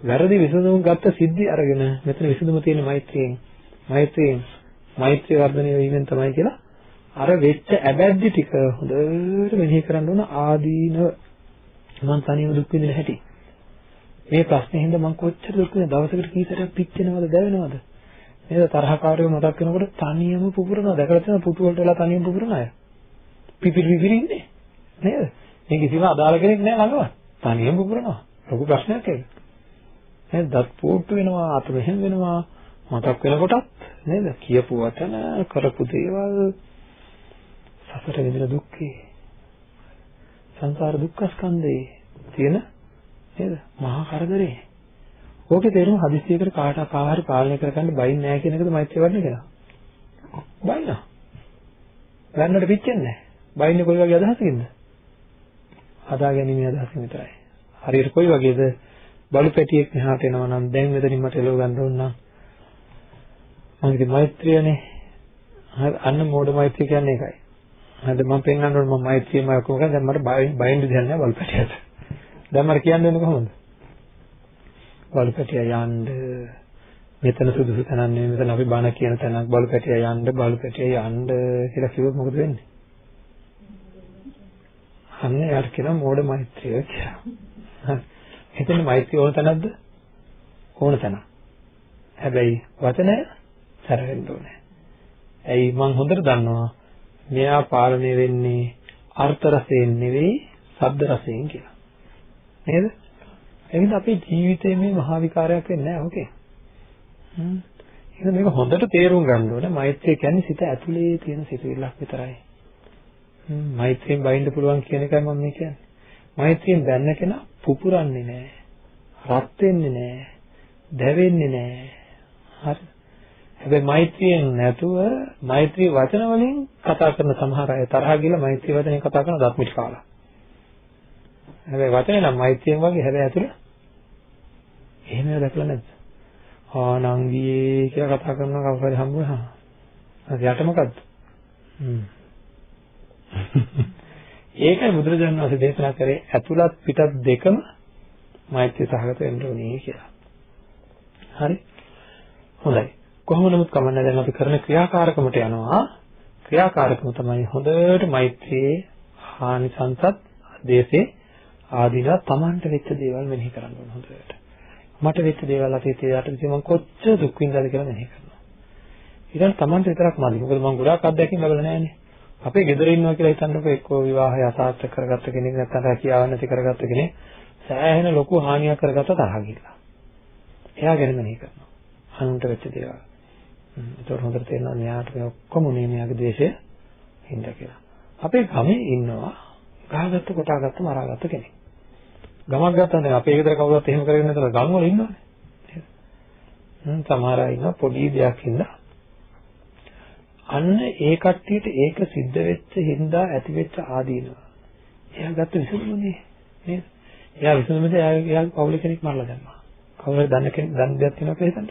වැරදි විසඳුම් ගත්ත සිද්ධි අරගෙන මෙතන විසඳුම තියෙන මෛත්‍රියෙන් මෛත්‍රියෙන් මෛත්‍රිය වර්ධනය වීමෙන් තමයි කියලා අර වෙච්ච ඇබැද්දි ටික හොඳට මෙනෙහි කරන්න ඕන ආදීනව මං තනියම දුක් විඳින හැටි මේ ප්‍රශ්නේ හින්දා මං කොච්චර දුක් විඳ දවසකට කී සැරයක් පිච්චෙනවද දැවෙනවද නේද? තරහකාරයව මතක් වෙනකොට තනියම පුපුරනවා දැකලා තියෙන පුතු වලට වෙලා තනියම පුපුරන අය පිපිලි පිපිලි ඉන්නේ නේද? මේ කිසිම අදාළ කෙනෙක් නෑ ළඟම තනියම පුපුරනවා ලොකු ප්‍රශ්නයක් ඒක. නේද? දත් පෝට්ටු වෙනවා අත මෙහෙම වෙනවා මතක් වෙනකොටත් නේද? කියපු වචන කරපු දේවල් සසර විඳින දුක්ඛේ සංසාර දුක්ඛ ස්කන්ධේ තියෙන නේද? මහා කරදරේ. ඕකේ තේරුම හදිස්සියකට කාට ආහාර පාලනය කරගන්න බයින් නැහැ කියන එකද මෛත්‍රිය වඩන කියලා. බයිනා. ගන්නට පිච්චෙන්නේ නැහැ. බයින්නේ කොයි වගේ අදහසකින්ද? හදා ගැනීම අදහසින් විතරයි. හරියට කොයි වගේද? බලු පැටියෙක් මෙහාට එනවා නම් දැන් මෙතනින් මට එලව ගන්න ඕන නම් මම ඉතින් මෛත්‍රියනේ. අන්න මෝඩ මෛත්‍රිය කියන්නේ ඒකයි. හරිද මම පෙන්වන්න ඕන මම මෛත්‍රියම ඔක්කොම කරා දැන් මට බයින් දෙයක් නෑ බලු පැටියට. දැන් මට කියන්න වෙන්නේ කොහොමද? බලුපැටිය යන්න මෙතන සුදුසු තැනක් නෙමෙයි මෙතන අපි බණ කියන තැනක් බලුපැටිය යන්න බලුපැටිය යන්න කියලා කිව්වොත් මොකද වෙන්නේ? අන්න යාට කියන මෝඩ මෛත්‍රිය කියලා. හරි. එතන මෛත්‍රිය ඕන තැනක්ද? ඕන තැන. හැබැයි වචනය සැරෙන්න ඕනේ. ඇයි මම හොඳට දන්නවා මෙයා පාලනය වෙන්නේ අර්ථ රසයෙන් නෙවෙයි ශබ්ද රසයෙන් කියලා. නේද? එහෙනම් අපේ ජීවිතේ මේ මහා විකාරයක් වෙන්නේ නැහැ ඕකේ. හ්ම්. එහෙනම් මේක හොඳට තේරුම් ගන්න ඕනේ. මෛත්‍රිය කියන්නේ සිත ඇතුලේ තියෙන සිතුවිල්ලක් විතරයි. හ්ම්. මෛත්‍රියෙන් බයින්න පුළුවන් කියන එකයි මම මේ කියන්නේ. මෛත්‍රියෙන් බැන්න කෙනා පුපුරන්නේ නැහැ. රත් වෙන්නේ නැහැ. දැවෙන්නේ නැහැ. හරි. හැබැයි මෛත්‍රියෙන් නැතුව මෛත්‍රී වචන වලින් කතා කරන සමහර අය තරහ ගිහලා මෛත්‍රී වචනේ කතා කරන දත්මිට කාලා. හැබැයි වචනේ නම් මෛත්‍රියෙන් වගේ හැබැයි ඇතුළේ එහෙම දැකලා නැද්ද? ආ නංගියේ කියලා කතා කරන කවුරු හරි හම්බ වෙනවා. අර යට මොකද්ද? හ්ම්. ඒකයි බුදුරජාණන් වහන්සේ දේශනා කරේ ඇතුළත් පිටත් දෙකම මෛත්‍රී සහගත වෙන්න ඕනේ කියලා. හරි. හොඳයි. කොහොම නමුත් කමන්නේ දැන් අපි කරන ක්‍රියාකාරකමට යනවා. ක්‍රියාකාරකම තමයි හොඳට මෛත්‍රියේ හානිසංසත් දේශේ ආදීලා Tamanට වෙච්ච දේවල් මෙනෙහි කරන්න ඕන හොඳට. මට වෙච්ච දේවල් අතීතයේ යට මම කොච්චර දුක් විඳලාද කියලා මෙනෙහි කරනවා. ඊළඟ Tamanට විතරක් මදි. මොකද මම ගොඩාක් අත්දැකීම් ලැබලා නැහැ අපේ ගෙදර ඉන්නවා කියලා හිතන්නකො එක්කෝ විවාහය අසාර්ථක කරගත්ත කෙනෙක් නැත්නම් රැකියාව නැති කරගත්ත කෙනෙක් සෑහෙන ලොකු හානියක් කරගත්ත තරහ ගිහලා. එයා ගැන මෙනෙහි කරනවා. අනුන්ට වෙච්ච දේවල්. ඒතකොට හොඳට තේරෙනවා මෙයාට මේ ඔක්කොම උනේ මෙයාගේ ද්වේෂය හින්දා කියලා. අපේ ගමේ ඉන්නවා ගහගත්ත කොටාගත්ත මරාගත්ත කෙනෙක්. ගමක් ගත්තා දැන් අපේ ගෙදර කවුරුත් එහෙම කරගෙන නැතර ගම් වල ඉන්නවනේ. හ්ම් සමහර අය ඉන්න පොඩි දෙයක් හින්දා අන්න ඒ කට්ටියට ඒක සිද්ධ වෙච්ච හින්දා ඇති වෙච්ච ආදීනව. එයා ගත්ත විසඳුමනේ නේද? එයා විසඳුමද එයාගේ පවුලේ කෙනෙක් මරලා දැම්මා. කවුරු දන්න කෙනෙක් දන්න දෙයක් තියෙනවා කියලා හිතන්න.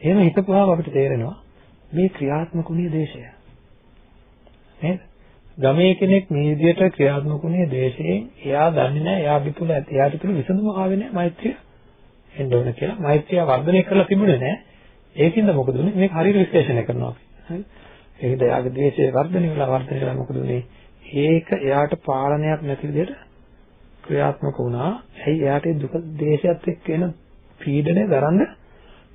එහෙම හිතපුවාම අපිට තේරෙනවා මේ ක්‍රියාත්මක වුණේ දේශය. නේද? ගමේ කෙනෙක් මේ විදිහට ක්‍රියාත්මක වුණේ දේශයෙන් එයා දන්නේ නැහැ එයාගේ තුල එයාට තුල විසඳුම ආවේ නැහැ මෛත්‍රිය එන්න ඕන කියලා. මෛත්‍රිය වර්ධනය කරලා තිබුණේ නැහැ. ඒකින්ද මොකද උනේ? මේක හරියට විශ්ලේෂණය කරනවා අපි. හරි. ඒකද එයාගේ ද්වේෂය වර්ධනය වෙලා වර්ධනය වෙලා මොකද උනේ? ඒක එයාට පාලනයක් නැති විදිහට ක්‍රියාත්මක වුණා. ඇයි එයාට දුක ද්වේෂයත් එක්ක එන පීඩනය දරන්න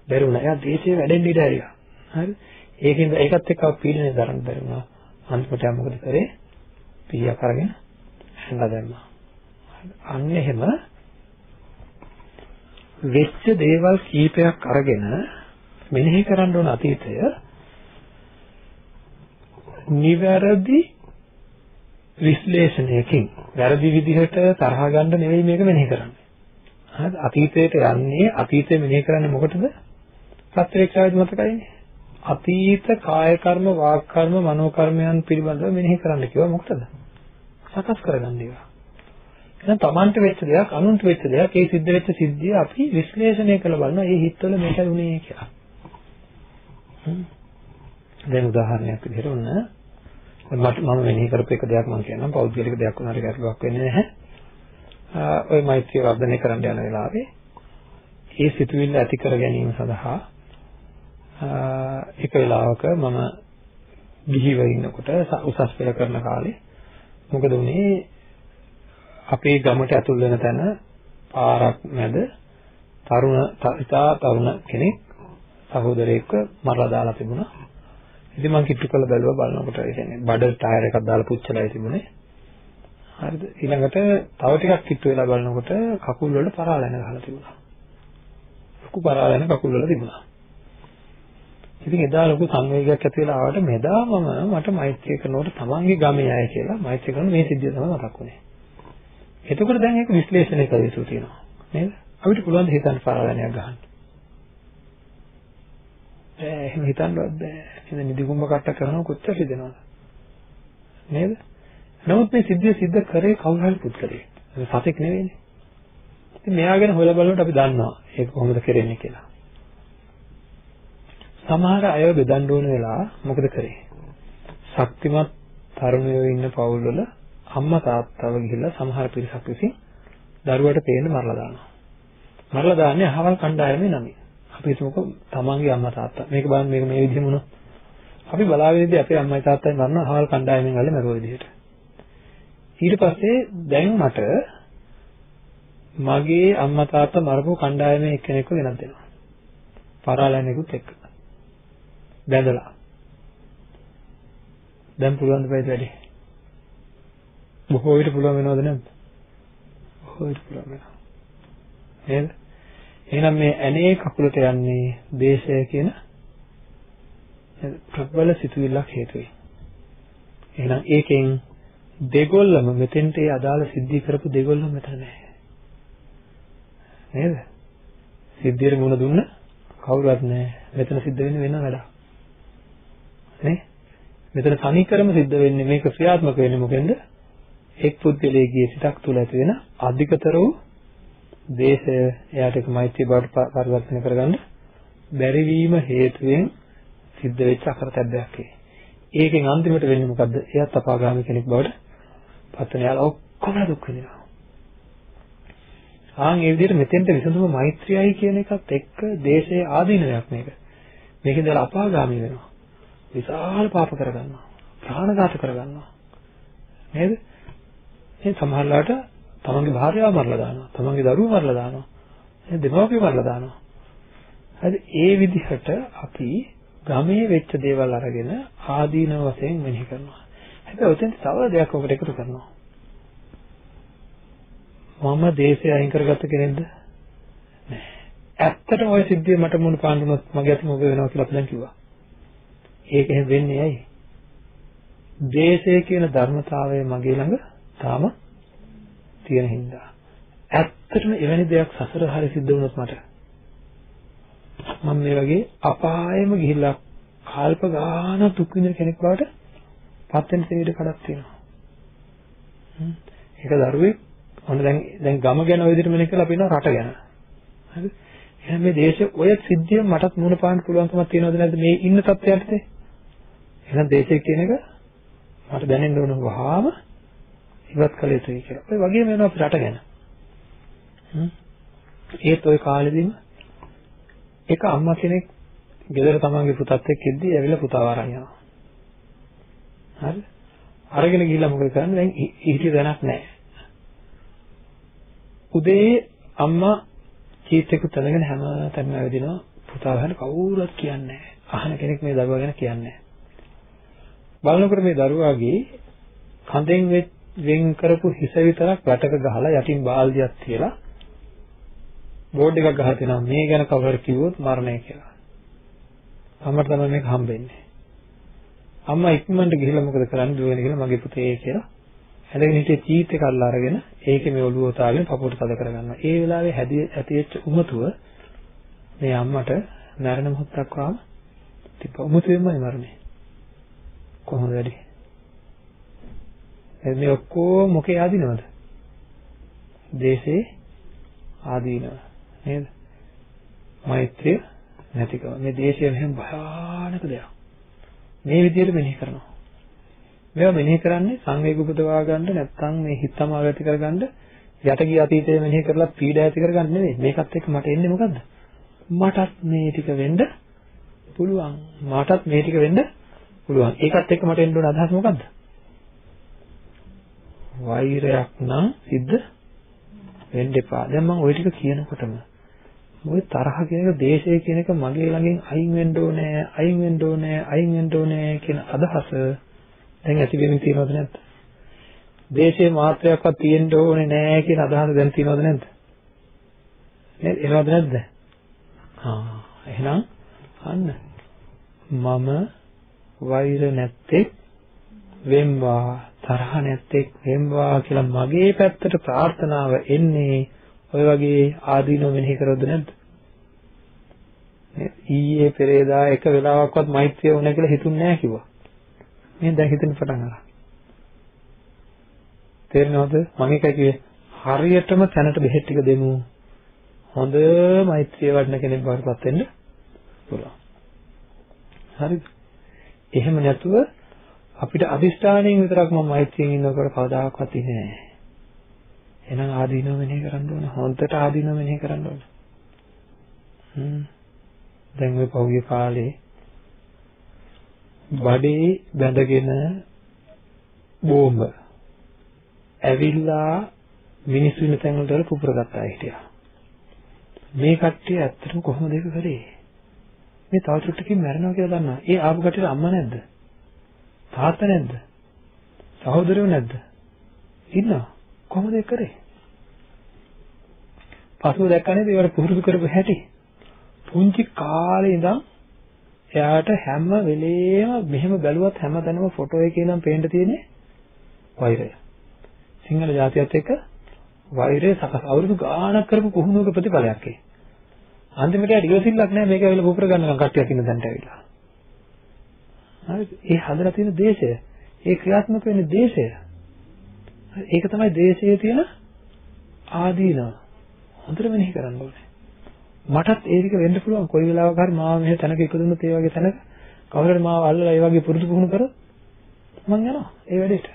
බැරි වුණා. එයා ද්වේෂය වැඩෙන්න ඉඩ ඇරියා. හරි. ඒකෙන්ද ඒකත් එක්ක පීඩනය දරන්න බැරි වුණා. අන්තිමට එයා මොකද කරේ? පීයක් අරගෙන හැංගා දැම්මා. අන්න එහෙම වෙච්ච දේවල් කීපයක් අරගෙන මෙනෙහි කරන්න ඕන අතීතය නිවැරදි විශ්ලේෂණයකින් වැරදි විදිහට තරහ ගන්න නෙවෙයි මේක මෙනෙහි කරන්නේ. හරිද? අතීතයට යන්නේ අතීතය මෙනෙහි කරන්නේ මොකටද? ප්‍රත්‍යක්ෂාවද මතකයිනේ. අතීත කාය කර්ම, වාක් කර්ම, මනෝ කර්මයන් පිළිබඳව මෙනෙහි කරන්න කිව්වා මොකටද? සකස් කරගන්න ඒවා. එහෙනම් Tamanට වෙච්ච දෙයක්, අනුන්ට වෙච්ච දෙයක්, ඒ සිද්ධ වෙච්ච සිද්ධිය අපි විශ්ලේෂණය කරලා බලනවා. ඒ හිතවල මේකයි උනේ කියලා. දැන් උදාහරණයක් විදිහට ඔන්න මට මම මෙනෙහි කරපු එක දෙයක් මම කියන්නම් පෞද්ගලික දෙයක් වුණාට ගැටලුවක් වෙන්නේ නැහැ. ඔය මෛත්‍රිය වර්ධනය කරන්න යන වෙලාවේ ඒ සිතුවිල්ල ඇති කර ගැනීම සඳහා එක වෙලාවක මම ගිහිව ඉන්නකොට උසස් පෙළ කරන කාලේ මොකද උනේ අපේ ගමට ඇතුල් වෙන තැන පාරක් මැද තරුණ ඉතා තරුණ කෙනෙක් සහෝදරයෙක්ව මරලා දාලා තිබුණා. ඉතින් මම කිට්ටු කරලා බැලුවා බලනකොට ඒ කියන්නේ බඩ ටයර් එකක් දාලා පුච්චලා තිබුණේ. හරිද? ඊළඟට තව ටිකක් කිට්ටු වෙලා බලනකොට කකුල් වල පරාලැන ගහලා තිබුණා. ලොකු පරාලැන කකුල් වල තිබුණා. ඉතින් එදා ලොකු සංවේගයක් ඇති වෙලා ආවට මෙදා මම මට මෛත්‍රී කරනකොට තමන්ගේ ගමේ අය කියලා මෛත්‍රී කරන මේ සිද්ධිය තමයි මතක් වුනේ. එතකොට දැන් ඒක විශ්ලේෂණය කළ යුතු තියෙනවා. නේද? අපිට පුළුවන් ද හිතන්න පාරාලනයක් ගහන්න. ඒ එහෙම හිතන්නවත් බෑ. නේද? නිදිගුම්බ කට්ට කරනවා කොච්චර හිතෙනවද? නේද? නමුත් මේ සිද්ධිය සිද්ධ කරේ කවුරු හරි පුද්ගලයෙක්. සතෙක් නෙවෙයිනේ. ඉතින් මෙයා ගැන හොයලා බලනකොට අපි දන්නවා ඒක කොහොමද කරන්නේ කියලා. සමහර අය බෙදන්න ඕන වෙලා මොකද කරේ? ශක්තිමත් තරුණයෝ ඉන්න පවුල්වල අම්මා තාත්තව ගිහිල්ලා සමහර පිරිසක් විසින් දරුවට පේන්න මරලා දානවා. මරලා දාන්නේ අහවල් කණ්ඩායමේ නමින්. අපි හිතමුකෝ තමන්ගේ අම්මා තාත්තා. මේක බලන්න මේක මේ විදිහම වුණා. අපි බලාගෙන ඉඳි අපේ අම්මයි තාත්තයි මරන අහවල් කණ්ඩායමෙන් ගල්ල මරුව විදිහට. ඊට පස්සේ දැන් මට මගේ අම්මා තාත්තා මරපු කණ්ඩායමේ එක්කෙනෙක්ව ගෙනත් දෙනවා. පරාලැනෙකුත් එක්ක. බැඳලා. දැන් පුළුවන් දෙයක් වැඩි. බොහෝ විට පුළුවන් වෙනවද නැද්ද? බොහෝ විට පුළුවන් වෙනවා. නේද? එහෙනම් මේ ඇනේ කකුලට යන්නේ දේශය කියන ප්‍රබල සිතුවිල්ලක් හේතුවෙන්. එහෙනම් ඒකෙන් දෙගොල්ලම මෙතෙන්ට ඒ අදාළ සිද්ධි කරපු දෙගොල්ලම මෙතන නැහැ. නේද? සිද්ධියට මුණ දුන්න කවුරුවත් නැහැ. මෙතන සිද්ධ වෙන්නේ වෙන වැඩක්. නේ? මෙතන තනිකරම සිද්ධ වෙන්නේ මේක ක්‍රියාත්මක වෙන්නේ මොකෙන්ද? එක් පුද්ගලයෙකුගේ සිතක් තුළ ඇති වෙන අධිකතර වූ දේශය එයාට ඒක මෛත්‍රී බවට පරිවර්තනය කරගන්න බැරි වීම හේතුවෙන් සිද්ධ වෙච්ච අකරතැබ්බයක් ඒ. ඒකෙන් අන්තිමට වෙන්නේ මොකද්ද? එයාත් අපාගාමී කෙනෙක් බවට පත් වෙන. යාලා ඔක්කොම දුක් විඳිනවා. ආන් ඒ විදිහට මෙතෙන්ට විසඳුම මෛත්‍රියයි කියන එකත් එක්ක දේශයේ ආදීනයක් මේක. මේකෙන් දැන් අපාගාමී වෙනවා. විශාල පාප කරගන්නවා. ප්‍රාණඝාත කරගන්නවා. නේද? මේ සමහරලාට තමන්ගේ භාර්යාව මරලා දානවා. තමන්ගේ දරුවෝ මරලා දානවා. එහෙනම් දෙමව්පියෝ මරලා දානවා. හරි ඒ විදිහට අපි ගමේ වෙච්ච දේවල් අරගෙන ආදීන වශයෙන් මෙනෙහි කරනවා. හැබැයි ඔතෙන් තව දෙයක් ඔකට එකතු කරනවා. මම දේශය අයින් කරගත්ත කෙනෙක්ද? නෑ. ඇත්තටම ওই සිද්ධිය මට මුණ පාන්දුනොත් මගේ අතින් ඔබ වෙනවා කියලා අපි දැන් කිව්වා. ඒක එහෙම වෙන්නේ ඇයි? දේශය කියන ධර්මතාවය මගේ ළඟ තාම තියෙන හින්දා. ඇත්තටම එවැනි දෙයක් සසර හරි සිද්ධ වුණොත් මට මම මේ වගේ අපායෙම ගිහිල්ලා කල්ප ගාන දුක් විඳින කෙනෙක් බවට පත් වෙන තේරෙ කඩක් තියෙනවා. ඒක දරුවෙක් ඔන්න දැන් දැන් ගම ගැන ඔය විදිහට මෙනෙක් කළා අපි ඉන්නවා රට ගැන. හරි? එහෙනම් මේ දේශයේ ඔය සිද්ධිය මටත් මුණ පාන්න පුළුවන්කමක් තියෙනවද නැද්ද මේ ඉන්න තත්ත්වයටද? එහෙනම් දේශය කියන එක මට දැනෙන්න ඕන වහාම ඉවත් කළ යුතුයි කියලා. ඔය වගේම වෙනවා අපි රට ගැන. ඒත් ওই කාලෙදිම එක අම්මා කෙනෙක් ගෙදර තමන්ගේ පුතත් එක්ක ඉද්දි ඇවිල්ලා පුතාව අරන් යනවා. හරි? අරගෙන ගිහිල්ලා මොකද කරන්නේ? දැන් හිටිය දැනක් නැහැ. උදේ අම්මා චීත් එක තනගෙන හැම තැනම ඇවිදිනවා. පුතාව හැන කවුරුවත් කියන්නේ නැහැ. අහන කෙනෙක් මේ දරුවා ගැන කියන්නේ නැහැ. බලනකොට මේ දරුවාගේ කඳෙන් වෙන් කරපු හිස විතරක් වැටක ගහලා යටින් බාල්දියක් තියලා බෝඩ් එකක් ගහලා තිනවා මේ ගැන කවුරු කිව්වොත් මරණය කියලා. අම්මට තමයි මේක හම්බෙන්නේ. අම්මා ඉක්මනට ගිහිල්ලා මොකද කරන්නේ දුවගෙන ගිහිල්ලා මගේ පුතේ කියලා හැදගෙන හිටිය චීත් එක අල්ල අරගෙන ඒකේ මේ ඔළුව තාගෙන පපුවට තද කරගන්නවා. ඒ වෙලාවේ හැදී ඇතිවෙච්ච උමතුව මේ අම්මට මරණ මොහොතක් වාම තිබ්බ උමතුවෙන්මයි මරණේ. කොහොමද වැඩි? මේ ඔක්කොම මොකේ ආදීනවද? දේශේ ආදීනව නේද? මෛත්‍රිය නැතිකම. මේ දේශය මෙහෙම භයානක දෙයක්. මේ විදිහට මෙනෙහි කරනවා. මේවා මෙනෙහි කරන්නේ සංවේග උපදවා ගන්න නැත්නම් මේ හිතම අවැති කරගන්න යට ගිය අතීතය මෙනෙහි කරලා පීඩා ඇති කරගන්න නෙවෙයි. මේකත් එක්ක මට එන්නේ මොකද්ද? මටත් මේ ටික වෙන්න පුළුවන්. මටත් මේ ටික වෙන්න පුළුවන්. ඒකත් එක්ක මට එන්න ඕන අදහස මොකද්ද? වෛරයක් නම් සිද්ධ වෙන්න එපා. දැන් මම ওই ටික කියනකොටම ওই තරහ කියන එක, දේශය කියන එක මගේ ළඟින් අයින් වෙන්න ඕනේ, අයින් වෙන්න ඕනේ, අයින් වෙන්න ඕනේ කියන අදහස දැන් ඇති වෙමින් තියෙනවද නැද්ද? දේශයේ මාත්‍රයක්වත් තියෙන්න ඕනේ නෑ කියන අදහස දැන් තියෙනවද නැද්ද? නේද? එනවද නැද්ද? ආ එහෙනම් අන්න මම වෛර නැත්තේ වෙම්වා තරහ නැත්තේ වෙම්වා කියලා මගේ පැත්තට ප්‍රාර්ථනාව එන්නේ ඔය වගේ ආදීනව මෙනෙහි කරොත් නැද්ද? ඊයේ පෙරේදා එක වෙලාවක්වත් මෛත්‍රිය වුණා කියලා හිතුන්නේ නැහැ කිව්වා. මේ දැන් හිතෙන්න පටන් ගන්නවා. තේරෙනවද? මම එකයි කිව්වේ හරියටම තැනට බෙහෙත් ටික දෙමු. හොඳ මෛත්‍රිය වඩන කෙනෙක් බවට පත් වෙන්න පුළුවන්. හරිද? එහෙම නැතුව අපිට අදිෂ්ඨානයෙන් විතරක් මම මෛත්‍රියෙන් ඉන්නකොට කවදාකවත් ඉන්නේ නැහැ. එහෙනම් ආදීනව මෙනෙහි කරන්න ඕනේ. හොන්දට ආදීනව මෙනෙහි කරන්න ඕනේ. හ්ම්. දැන් මේ පහුගිය කාලේ බඩේ බැඳගෙන බෝම්බ ඇවිල්ලා මිනිස්සු ඉන්න තැන් වලට පුපුර ගත්තා හිටියා. මේ කට්ටිය ඇත්තටම කොහොමද ඒක කරේ? මේ තව චුට්ටකින් මැරෙනවා කියලා දන්නා. ඒ ආපු කට්ටියට අම්මා නැද්ද? තාත්තා නැද්ද? සහෝදරයෝ නැද්ද? ඉන්නවා. කොහොමද ඒක කරේ? පසුව දැක්කනේ ඒවට පුරුදු කරපු හැටි. පුංචි කාලේ ඉඳන් එයාට හැම වෙලේම මෙහෙම බැලුවත් හැමතැනම ෆොටෝ එකේ නම් පේන්න තියෙන්නේ වෛරය. සිංහල ජාතියත් එක්ක වෛරය සකස් අවුරුදු ගාණක් කරපු පුහුණුවක ප්‍රතිඵලයක් ඒ. අන්තිමට යට ඉවසිල්ලක් නැහැ මේක ඇවිල්ලා පුපුර ගන්නකම් කට්ටියක් ඉන්න තැනට ඇවිල්ලා. හරිද? ඒ හදලා තියෙන දේශය, ඒ ක්‍රියාත්මක වෙන්නේ දේශය. ඒක තමයි දේශයේ තියෙන ආදීනව. හොඳට මෙනෙහි කරන්න ඕනේ. මටත් ඒ ටික වෙන්න පුළුවන් කොයි වෙලාවක හරි මාව මෙහෙ තැනක ඉපදුනොත් ඒ වගේ තැනක කවුරු හරි මාව අල්ලලා ඒ වගේ පුරුදු පුහුණු කරොත් මං යනවා ඒ වැඩේට.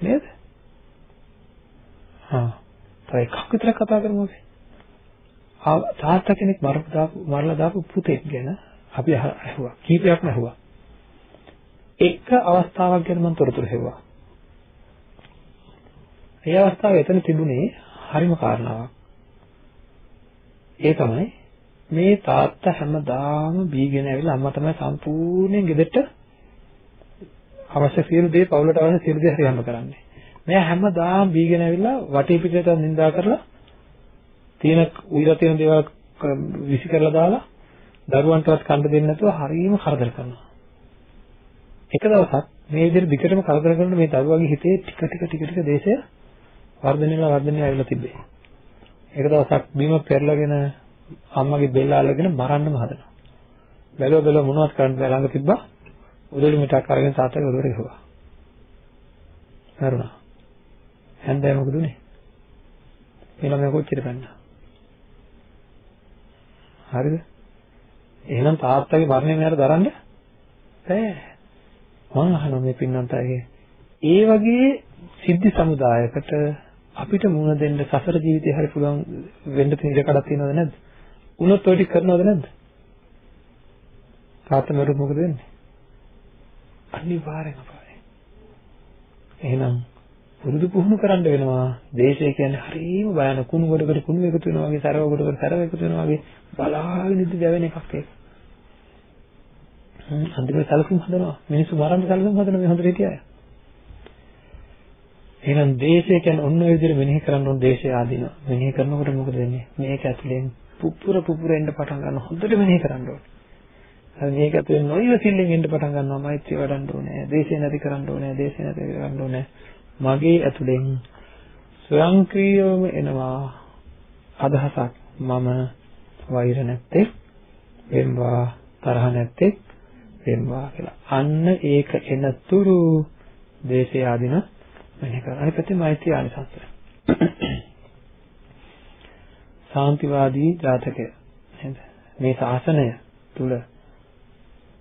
නේද? හා. තව එකක් විතර කතා කරමු අපි. ආ තාත්තා කෙනෙක් මරපු දාපු මරලා දාපු පුතෙක් ගැන අපි අහුවා. කීපයක්ම අහුවා. එක අවස්ථාවක් ගැන මම තොරතුරු හෙව්වා. ඒ අවස්ථාවේ එතන තිබුණේ හරිම කාරණාවක්. ඒ තමයි මේ තාත්තා හැමදාම බීගෙන ඇවිල්ලා අම්මා තමයි සම්පූර්ණයෙන් ගෙදරට අවශ්‍ය සියලු දේ පවුලට අවශ්‍ය සියලු දේ හරියම්ම කරන්නේ. මෙයා හැමදාම බීගෙන ඇවිල්ලා වටේ පිටේට නිඳා කරලා තියෙන උයලා තියෙන දේවල් විසි කරලා දාලා දරුවන්ටවත් කන්න දෙන්නේ නැතුව හරියම කරදර කරනවා. එක දවසක් මේ විදිහට දිගටම කරදර කරන මේ දරුවාගේ හිතේ ටික ටික ටික ටික දේශය වර්ධනය වෙලා වර්ධනය වෙලා තිබේ. එක දවසක් බිම පෙරලාගෙන අම්මගේ බෙල්ල අල්ලගෙන මරන්නම හදනවා. බැලුව බැලුව මොනවත් කරන්න බැ ළඟ තිබ්බා උදළු මිටක් අරගෙන තාත්තගේ උදේට ගිහුවා. මරුණා. හැන්දෑ මොකද උනේ? මේ ළමයා කොච්චර පැන්නා? හරිද? එහෙනම් තාත්තගේ මරණය මෙයාට දරන්න බෑ. මම අහනවා මේ පින්නන්ට අයගේ ඒ වගේ සිද්ධි සමුදායකට අපිට මුණ දෙන්න සසර ජීවිතේ හරි පුළුවන් වෙන්න තියෙන ඉඩකඩක් තියෙනවද නැද්ද? උනොත් ඔය ටික කරනවද නැද්ද? තාත්තා මරුත් මොකද වෙන්නේ? අනිවාර්යෙන් අපායයි. එහෙනම් පුරුදු පුහුණු කරන්න වෙනවා. දේශය කියන්නේ හරිම භයානක කුණු ගොඩකට කුණු එකතු වෙනවා වගේ, සරව ගොඩකට සරව එකතු වෙනවා වගේ බලාගෙන ඉඳි දැවෙන එකක් ඒක. අන්තිමට සැලසුම් හදනවා. මිනිස්සු මරන්න සැලසුම් හදන මේ හොඳට හිටියය. එහෙනම් දේශය කියන්නේ ඔන්න ඔය විදිහට මෙනෙහි කරන්න ඕන දේශය ආදිනවා. මෙනෙහි කරනකොට මොකද වෙන්නේ? මේක ඇතුලෙන් පුපුර පුපුර එන්න පටන් ගන්න හොඳට මෙනෙහි කරන්න ඕනේ. හරි මේක ඇතුලෙන් නොයවසිල්ලෙන් එන්න පටන් ගන්නවා. මෛත්‍රිය වඩන්න ඕනේ. දේශය නැති කරන්න ඕනේ. දේශය නැති කරන්න ඕනේ. මගේ ඇතුලෙන් ස්වයංක්‍රීයවම එනවා අදහසක් මම වෛර නැත්තේ වෙම්වා තරහ නැත්තේ වෙම්වා කියලා. අන්න ඒක එන තුරු දේශය ආදින මෙහෙ කරා. අනිත් පැත්තේ මෛත්‍රී ආනිසංසය. සාන්තිවාදී ජාතකය. නේද? මේ ශාසනය තුල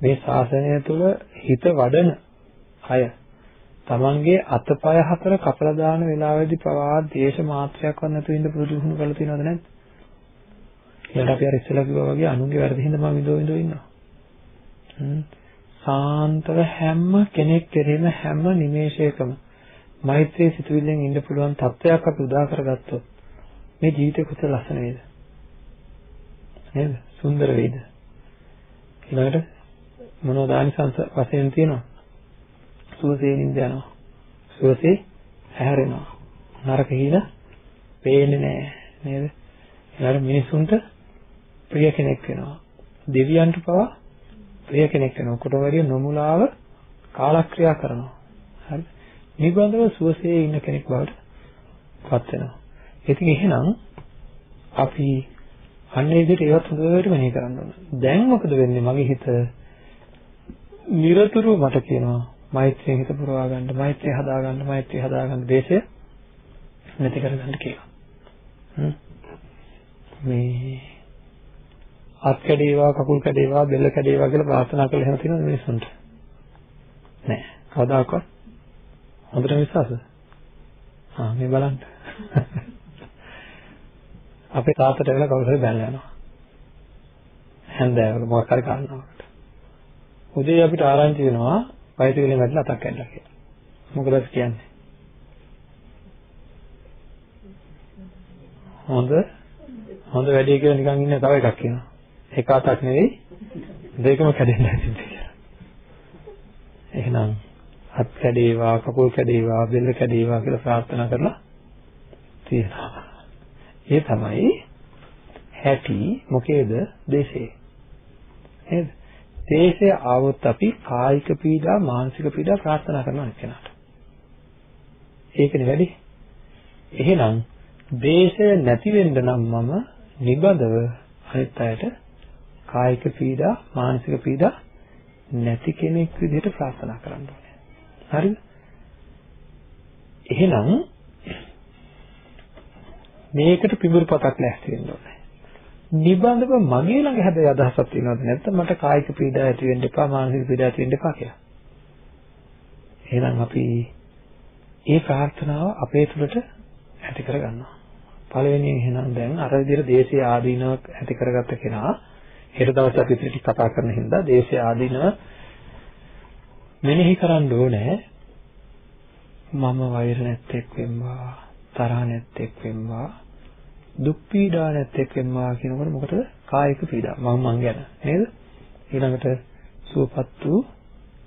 මේ ශාසනය තුල හිත වඩන අය තමන්ගේ අතපය හතර කපලා දාන වෙලාවේදී පවා දේශ මාත්‍රයක්වත් නැතුව ඉඳ පුරුදු වුණු කරලා තියෙනවද නැද්ද? ඊට අපි අර ඉස්සෙල්ලා කිව්වා වගේ අනුන්ගේ වැරදි හින්දා මම විඳෝ විඳෝ ඉන්නවා. හ්ම්. සාන්තව හැම කෙනෙක් කෙරෙන හැම නිමේෂයකම මෛත්‍රී සිතුවිල්ලෙන් ඉන්න පුළුවන් තත්වයක් අපි උදා කරගත්තොත් මේ ජීවිතේ කොච්චර ලස්සන වේද? නේද? සුන්දර වේද? ඊළඟට මොනවද ආනිසංස වශයෙන් තියෙනවා? සුවසේ නිින්ද යනවා. සුවසේ හැරෙනවා. නරක හිල පේන්නේ නැහැ නේද? ඊළඟ මිනිසුන්ට ප්‍රිය කෙනෙක් වෙනවා. දෙවියන්ට පවා ප්‍රිය කෙනෙක් වෙනවා. කොට වැඩිය නොමුලාව කාලක්‍රියා කරනවා. හරි. නිබඳව සුවසේ ඉන්න කෙනෙක් බවට පත් වෙනවා. ඉතින් එහෙනම් අපි අන්නේ විදිහට ඒවත් හොඳට මෙහෙ කරන්න ඕන. දැන් මොකද වෙන්නේ මගේ හිත নিরතුරු මට කියනවා මෛත්‍රිය හිත පුරවා ගන්න, මෛත්‍රිය හදා ගන්න, මෛත්‍රිය හදා ගන්න දේශය නැති කර ගන්න කියලා. හ්ම්. මේ අත් කැඩේවා, කකුල් කැඩේවා, බෙල්ල කැඩේවා කියලා ප්‍රාර්ථනා කරලා එහෙම තියෙනවද මිනිස්සුන්ට? නෑ. කවදාකවත් හොඳට විශ්වාසද? ආ මේ බලන්න. අපේ තාත්තට වෙලා කවුරු හරි බැලලා යනවා. හැන්දෑවක මොකක් හරි කාරණාවකට. උදේ අපිට ආරංචි වෙනවා බයිසිකලෙන් වැටලා අතක් කැඩලා කියලා. මොකද කියන්නේ? හොඳ හොඳ වැඩේ කියලා නිකන් ඉන්න තව එකක් කියනවා. එක අතක් නෙවෙයි දෙකම කැඩෙන්න ඇතිද කියලා. එහෙනම් අත් කැඩේවා, කකුල් කැඩේවා, බෙල්ල කැඩේවා කියලා ප්‍රාර්ථනා කරලා තියෙනවා. ඒ තමයි හැටි මොකේද දේශේ. නේද? දේශය ආවොත් අපි කායික පීඩා මානසික පීඩා ප්‍රාර්ථනා කරනවා එක්කෙනාට. ඒකනේ වැඩි. එහෙනම් දේශය නැති වෙන්න නම් මම නිබඳව අනිත් අයට කායික පීඩා මානසික පීඩා නැති කෙනෙක් විදිහට ප්‍රාර්ථනා කරන්න ඕනේ. හරිද? එහෙනම් මේකට පිඹුරුපතක් නැස්ති වෙන්න ඕනේ. නිබඳව මගේ ළඟ හැබැයි අදහසක් තියෙනවද නැත්නම් මට කායික පීඩා ඇති වෙන්න එපා මානසික පීඩා ඇති වෙන්න එපා කියලා. එහෙනම් අපි ඒ ප්‍රාර්ථනාව අපේ තුළට ඇති කරගන්නවා. පළවෙනියෙන් එහෙනම් දැන් අර විදිහට දේශීය ආදීනව ඇති කරගත්ත කෙනා හෙට දවසේ අපි ඉතින් කතා කරන හින්දා දේශීය ආදීනව මෙනෙහි කරන්න ඕනේ මම වෛර නැත්තේක් වෙම්වා තරහ නැත්තේක් වෙම්වා දුක් පීඩා නැත්තේක් වෙම්වා කියනකොට මොකටද කායික පීඩා මම මං ගැන නේද ඊළඟට සුවපත් වූ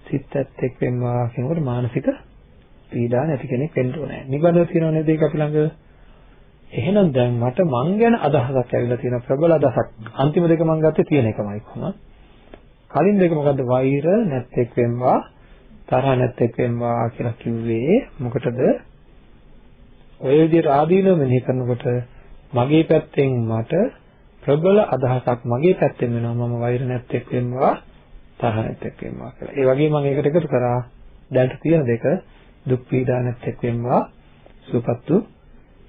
සිත් ඇත්තෙක් වෙම්වා කියනකොට මානසික පීඩා නැති කෙනෙක් වෙන්න ඕනේ. නිබඳව තියෙනව නේද ඒක අපි ළඟ? එහෙනම් දැන් මට මං ගැන අදහසක් ඇවිල්ලා තියෙන ප්‍රබල අදහසක්. අන්තිම දෙක මං ගත්තේ තියෙන එකමයි කොහොමද? කලින් දෙක මොකද්ද? වෛර නැත්තෙක් වෙම්වා, තරහ නැත්තෙක් වෙම්වා කියලා කිව්වේ මොකටද? ඔය විදිහට ආදීනව මෙනෙහි කරනකොට මගේ පැත්තෙන් මට ප්‍රබල අදහසක් මගේ පැත්තෙන් වෙනවා මම වෛර නැත්තෙක් වෙම්වා තරහ නැත්තෙක් වෙම්වා කියලා. ඒ වගේම මම ඒකට එකතු කරා දැන් තියෙන දෙක දුක් පීඩා නැත්තෙක් වෙම්වා සුවපත්තු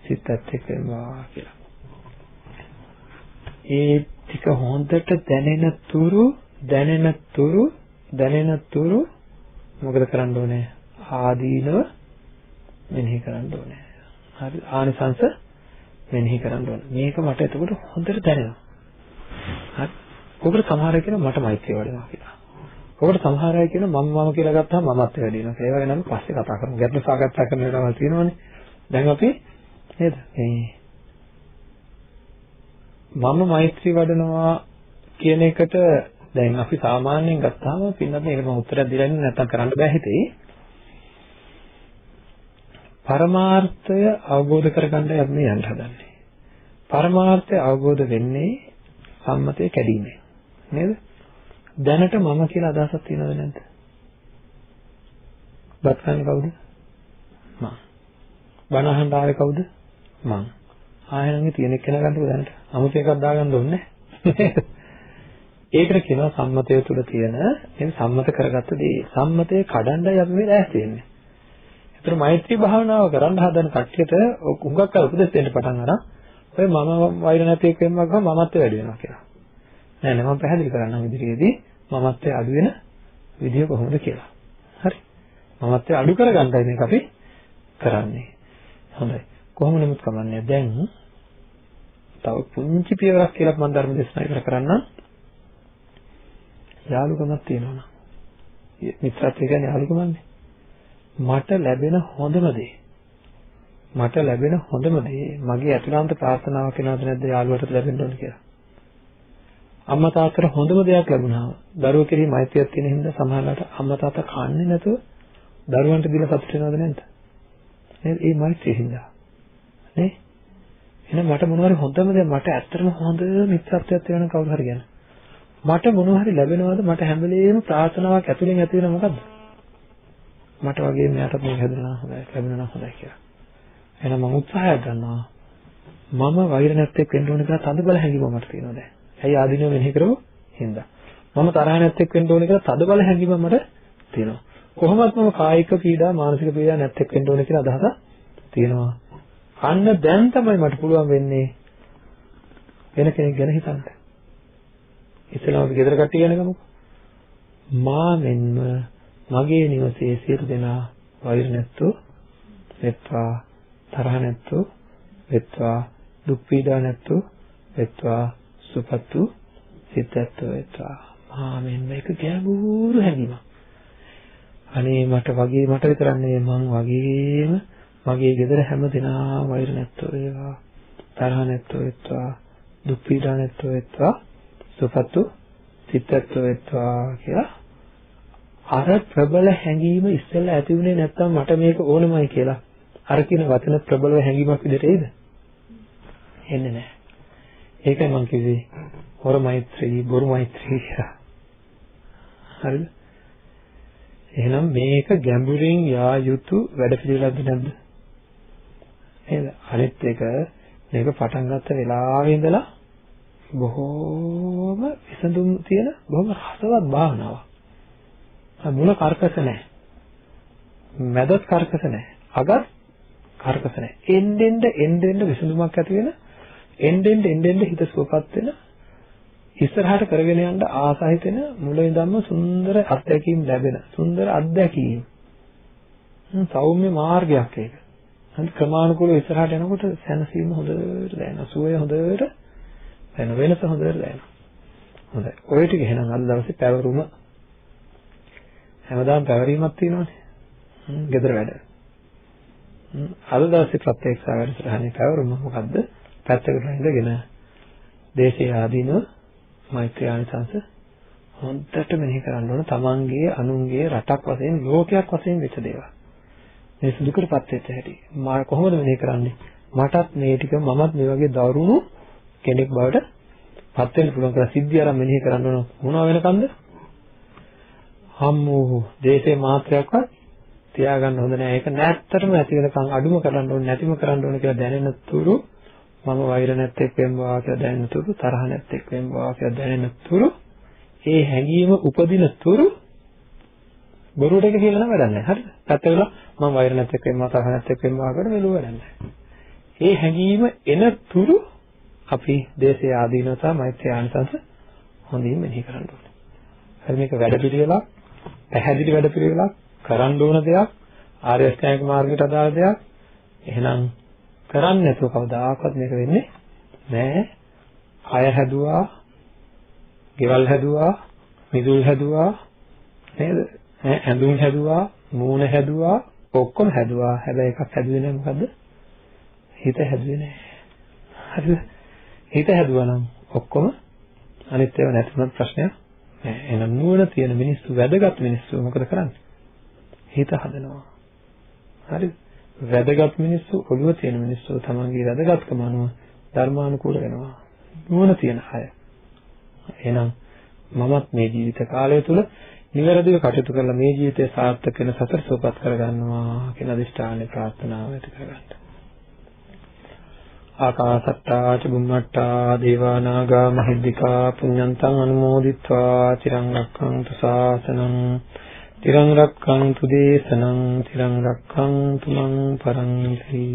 සිතත් එක්ක වෙම්වා කියලා. ඒ ටික හොඳට දැනෙන තුරු දැනෙන තුරු දැනෙන තුරු මොකද කරන්න ඕනේ? ආදීනව මෙනෙහි කරන්න ඕනේ. හරි ආනිසංස මෙනෙහි කරන්න ඕනේ. මේක මට එතකොට හොඳට දැනෙනවා. හරි. ඔකට සමහර කෙනා මට මෛත්‍රිය වඩනවා කියලා. ඔකට සමහර අය කියන මම මම කියලා ගත්තාම මමත් වැඩි වෙනවා. ඒ වගේ නම් පස්සේ කතා කරමු. ගැටලු සාකච්ඡා කරන වෙලාවල් තියෙනවනේ. දැන් අපි නේද? මේ මම මෛත්‍රී වඩනවා කියන එකට දැන් අපි සාමාන්‍යයෙන් ගත්තාම පින්නත් මේකට මම උත්තරයක් දෙලා ඉන්නේ නැත්තම් කරන්න බෑ හිතේ. පරමාර්ථය අවබෝධ කරගන්නයි අපි මේ යන්න හදන්නේ. පරමාර්ථය අවබෝධ වෙන්නේ සම්මතයේ කැඩීමෙන්. නේද? දැනට මම කියලා අදහසක් තියෙනවද නැද්ද? බත් කන්නේ කවුද? මම. බණ අහන්න ආවේ කවුද? මම. ආයෙත් තියෙන කෙනා ගන්නකො දැනට. 아무ත එකක් දාගන්න ඕනේ ඒකට කියනවා සම්මතය තුල තියෙන එන්නේ සම්මත කරගත්ත දේ. සම්මතය කඩන්නයි අපි මේ දැස් වෙන්නේ. ඒතර මෛත්‍රී භාවනාව කරන්න හදන කට්ටියට උඟක් අර උපදෙස් දෙන්න පටන් අරන් ඔය මම වෛර නැති එක වෙනවා ගම මමත් වැඩි වෙනවා කියලා. නෑ නෑ මම පැහැදිලි කරන්නම් ඉදිරියේදී මමත්වයේ අඩු වෙන විදිය කොහොමද කියලා. හරි. මමත්වයේ අඩු කරගන්නයි මේක අපි කරන්නේ. හොඳයි. කොහොම නමුත් කමන්නේ දැන් තව පුංචි පියවරක් කියලා මම ධර්ම දේශනා ඉවර කරන්නම්. යාළුකමක් තියෙනවා. මිත්‍රත්වය කියන්නේ යාළුකමන්නේ. මට ලැබෙන හොඳම දේ මට ලැබෙන හොඳම දේ මගේ අතුලාන්ත ප්‍රාර්ථනාවක් වෙනවද නැද්ද යාළුවට ලැබෙන්න ඕන කියලා. අම්මා තාත්තට හොඳම දෙයක් ලැබුණා. දරුවෝ කෙරෙහි මෛත්‍රියක් තියෙන හින්දා සමහරවිට අම්මා තාත්තා කන්නේ නැතුව දරුවන්ට දීලා සතුට වෙනවද නැද්ද? නේද? ඒ මෛත්‍රිය හින්දා. නේ? එහෙනම් මට මොනවාරි හොඳම දේ මට ඇත්තටම හොඳ මිත්‍රත්වයක් තියෙන කවුරු හරි ගැන. මට මොනවාරි ලැබෙනවද? මට හැම වෙලේම ප්‍රාර්ථනාවක් ඇතුලෙන් ඇති වෙන මොකද්ද? මට වගේ මෙයාට මේක හැදෙනවා හොඳයි, ලැබෙනවා හොඳයි කියලා. එහෙනම් මම උත්සාහයක් ගන්නවා. මම වෛර නැත්තේ වෙන්න ඕන කියලා තද බල හැඟීම මට තියෙනවා දැන්. ඇයි ආදීනව මෙනෙහි කරමු හින්දා. මම තරහ නැත්තෙක් වෙන්න ඕනේ කියලා තද බල හැඟීම මට තියෙනවා. කොහොමත් මම කායික පීඩා මානසික පීඩා නැත්තෙක් වෙන්න ඕනේ කියලා අදහසක් තියෙනවා. අන්න දැන් තමයි මට පුළුවන් වෙන්නේ වෙන කෙනෙක් ගැන හිතන්න. ඉස්සෙල්ලාම අපි ගෙදර කට්ටිය ගැන ගමුකෝ. මා මෙන්ම මගේ නිවසේ සියලු දෙනා වෛර නැත්තෝ වෙත්වා තරහ නැත්තෝ වෙත්වා දුක් පීඩා නැත්තෝ වෙත්වා සුපත්තු සිතත් වෙත්වා. මා මෙන්න මේක ගැඹුරු හැඟීමක්. අනේ මට වගේ මට විතරක් නෙවෙයි මං වගේම මගේ ගෙදර හැම දෙනාම වෛර නැත්තෝ වේවා. තරහ නැත්තෝ වෙත්වා දුක් පීඩා නැත්තෝ වෙත්වා සුපත්තු සිතත් වෙත්වා කියලා අර ප්‍රබල හැඟීම ඉස්සෙල්ලා ඇති වුණේ නැත්තම් මට මේක ඕනමයි කියලා අර කියන වචන ප්‍රබලව හැඟීමක් විදිහට එයිද? එන්නේ නැහැ. ඒකයි මම කිව්වේ හොර මෛත්‍රී බොරු මෛත්‍රී කියලා. හරිද? එහෙනම් මේක ගැඹුරින් යා යුතු වැඩ පිළිවෙලක්ද නැද්ද? නේද? අනිත් එක මේක පටන් ගත්ත වෙලාවේ ඉඳලා බොහෝම විසඳුම් තියෙන බොහොම රසවත් භාවනාවක්. මුල කර්කස නැහැ. මැදත් කර්කස නැහැ. අගත් කර්කස නැහැ. එන්නෙන්ද එන්නෙන්ද විසඳුමක් ඇති වෙන එන්නෙන්ද එන්නෙන්ද හිත සුවපත් වෙන ඉස්සරහට කරගෙන යන්න ආසහිතෙන මුල ඉඳන්ම සුන්දර අත්දැකීම් ලැබෙන සුන්දර අත්දැකීම්. සෞම්‍ය මාර්ගයක් ඒක. හරි ක්‍රමානුකූලව ඉස්සරහට යනකොට සැනසීම හොඳට දැනෙනවා. සුවය හොඳට දැනෙන වෙනස හොඳට දැනෙනවා. හොඳයි. ඔය ටික එහෙනම් අද දවසේ පැවරුම හැමදාම පැවරීමක් තියෙනවානේ. ගෙදර වැඩ. අද දවසේ ප්‍රත්‍යක්ෂ වැඩසටහනේ පැවරුම මොකද්ද? පැත්තකට ඉඳගෙන දේශේ ආදීනව මෛත්‍රී ආනිසංස හොඳට මෙනෙහි කරන්න ඕන තමන්ගේ අනුන්ගේ රටක් වශයෙන් ලෝකයක් වශයෙන් වෙච්ච දේවල්. මේ සුදුකටපත් වෙච්ච හැටි. මම කොහොමද මෙනෙහි කරන්නේ? මටත් මේ ටික මමත් මේ වගේ දරුණු කෙනෙක් බවට පත් වෙන්න පුළුවන් කියලා සිද්ධිය අරන් මෙනෙහි කරන්න ඕන මොනවා වෙනකන්ද? හම්මෝ දේශේ මාත්‍රයක්වත් තියාගන්න හොඳ නෑ. ඒක නැත්තටම ඇති වෙනකන් අඩුම කරන්න ඕනේ නැතිම කරන්න ඕනේ කියලා දැනෙන තුරු මම වෛර නැත්තේක් වෙම්වා කියලා දැනෙන තුරු තරහ නැත්තේක් වෙම්වා කියලා දැනෙන තුරු ඒ හැඟීම උපදින තුරු බොරුවට එක කියලා නම් වැඩක් නැහැ. හරිද? පැත්ත වෙලා මම වෛර නැත්තේක් වෙම්වා තරහ නැත්තේක් වෙම්වා කියලා මෙලුව වැඩක් නැහැ. ඒ හැඟීම එන තුරු අපි දේශයේ ආදීනතා මෛත්‍රී ආනිසංස හොඳින් මෙනෙහි කරන්න ඕනේ. හරි මේක වැඩ පිළිවෙලක් පැහැදිලි වැඩ පිළිවෙලක් කරන්න ඕන දෙයක් ආර්ය අෂ්ටාංගික මාර්ගයට අදාළ දෙයක්. එහෙනම් කරන්නේ නැතුව කවදාකවත් මේක වෙන්නේ නෑ අය හැදුවා ගෙවල් හැදුවා මිදුල් හැදුවා නේද? ඇඳුම් හැදුවා මූණ හැදුවා ඔක්කොම හැදුවා. හැබැයි එකක් හැදුවේ නෑ මොකද්ද? හිත හැදුවේ නෑ හරිද? හිත හැදුවා නම් ඔක්කොම අනිත් ඒවා නැතිවත් ප්‍රශ්නයක් නෑ එහෙනම් නුවණ තියෙන මිනිස්සු වැදගත් මිනිස්සු මොකද කරන්නේ හිත හදනවා. හරිද? වැදගත් මිනිස්සු ඔළුව තියෙන මිනිස්සු තමන්ගේ වැදගත්කම අනුව ධර්මානුකූල වෙනවා. නුවණ තියෙන අය. එහෙනම් මමත් මේ ජීවිත කාලය තුල නිවැරදිව කටයුතු කරලා මේ ජීවිතය සාර්ථක වෙන සතර සෝපත් කරගන්නවා කියන අදිෂ්ඨානය ප්‍රාර්ථනාව ඇති කරගන්න. ආකාසත්තා ච බුම්මට්ටා දේවා නාග මහිද්దికා පුඤ්ඤන්තං අනුමෝදිත්වා චිරං රක්ඛන්තු ශාසනං තිරං රක්ඛන්තු දේශනං තිරං රක්ඛන්තු මං පරන්ති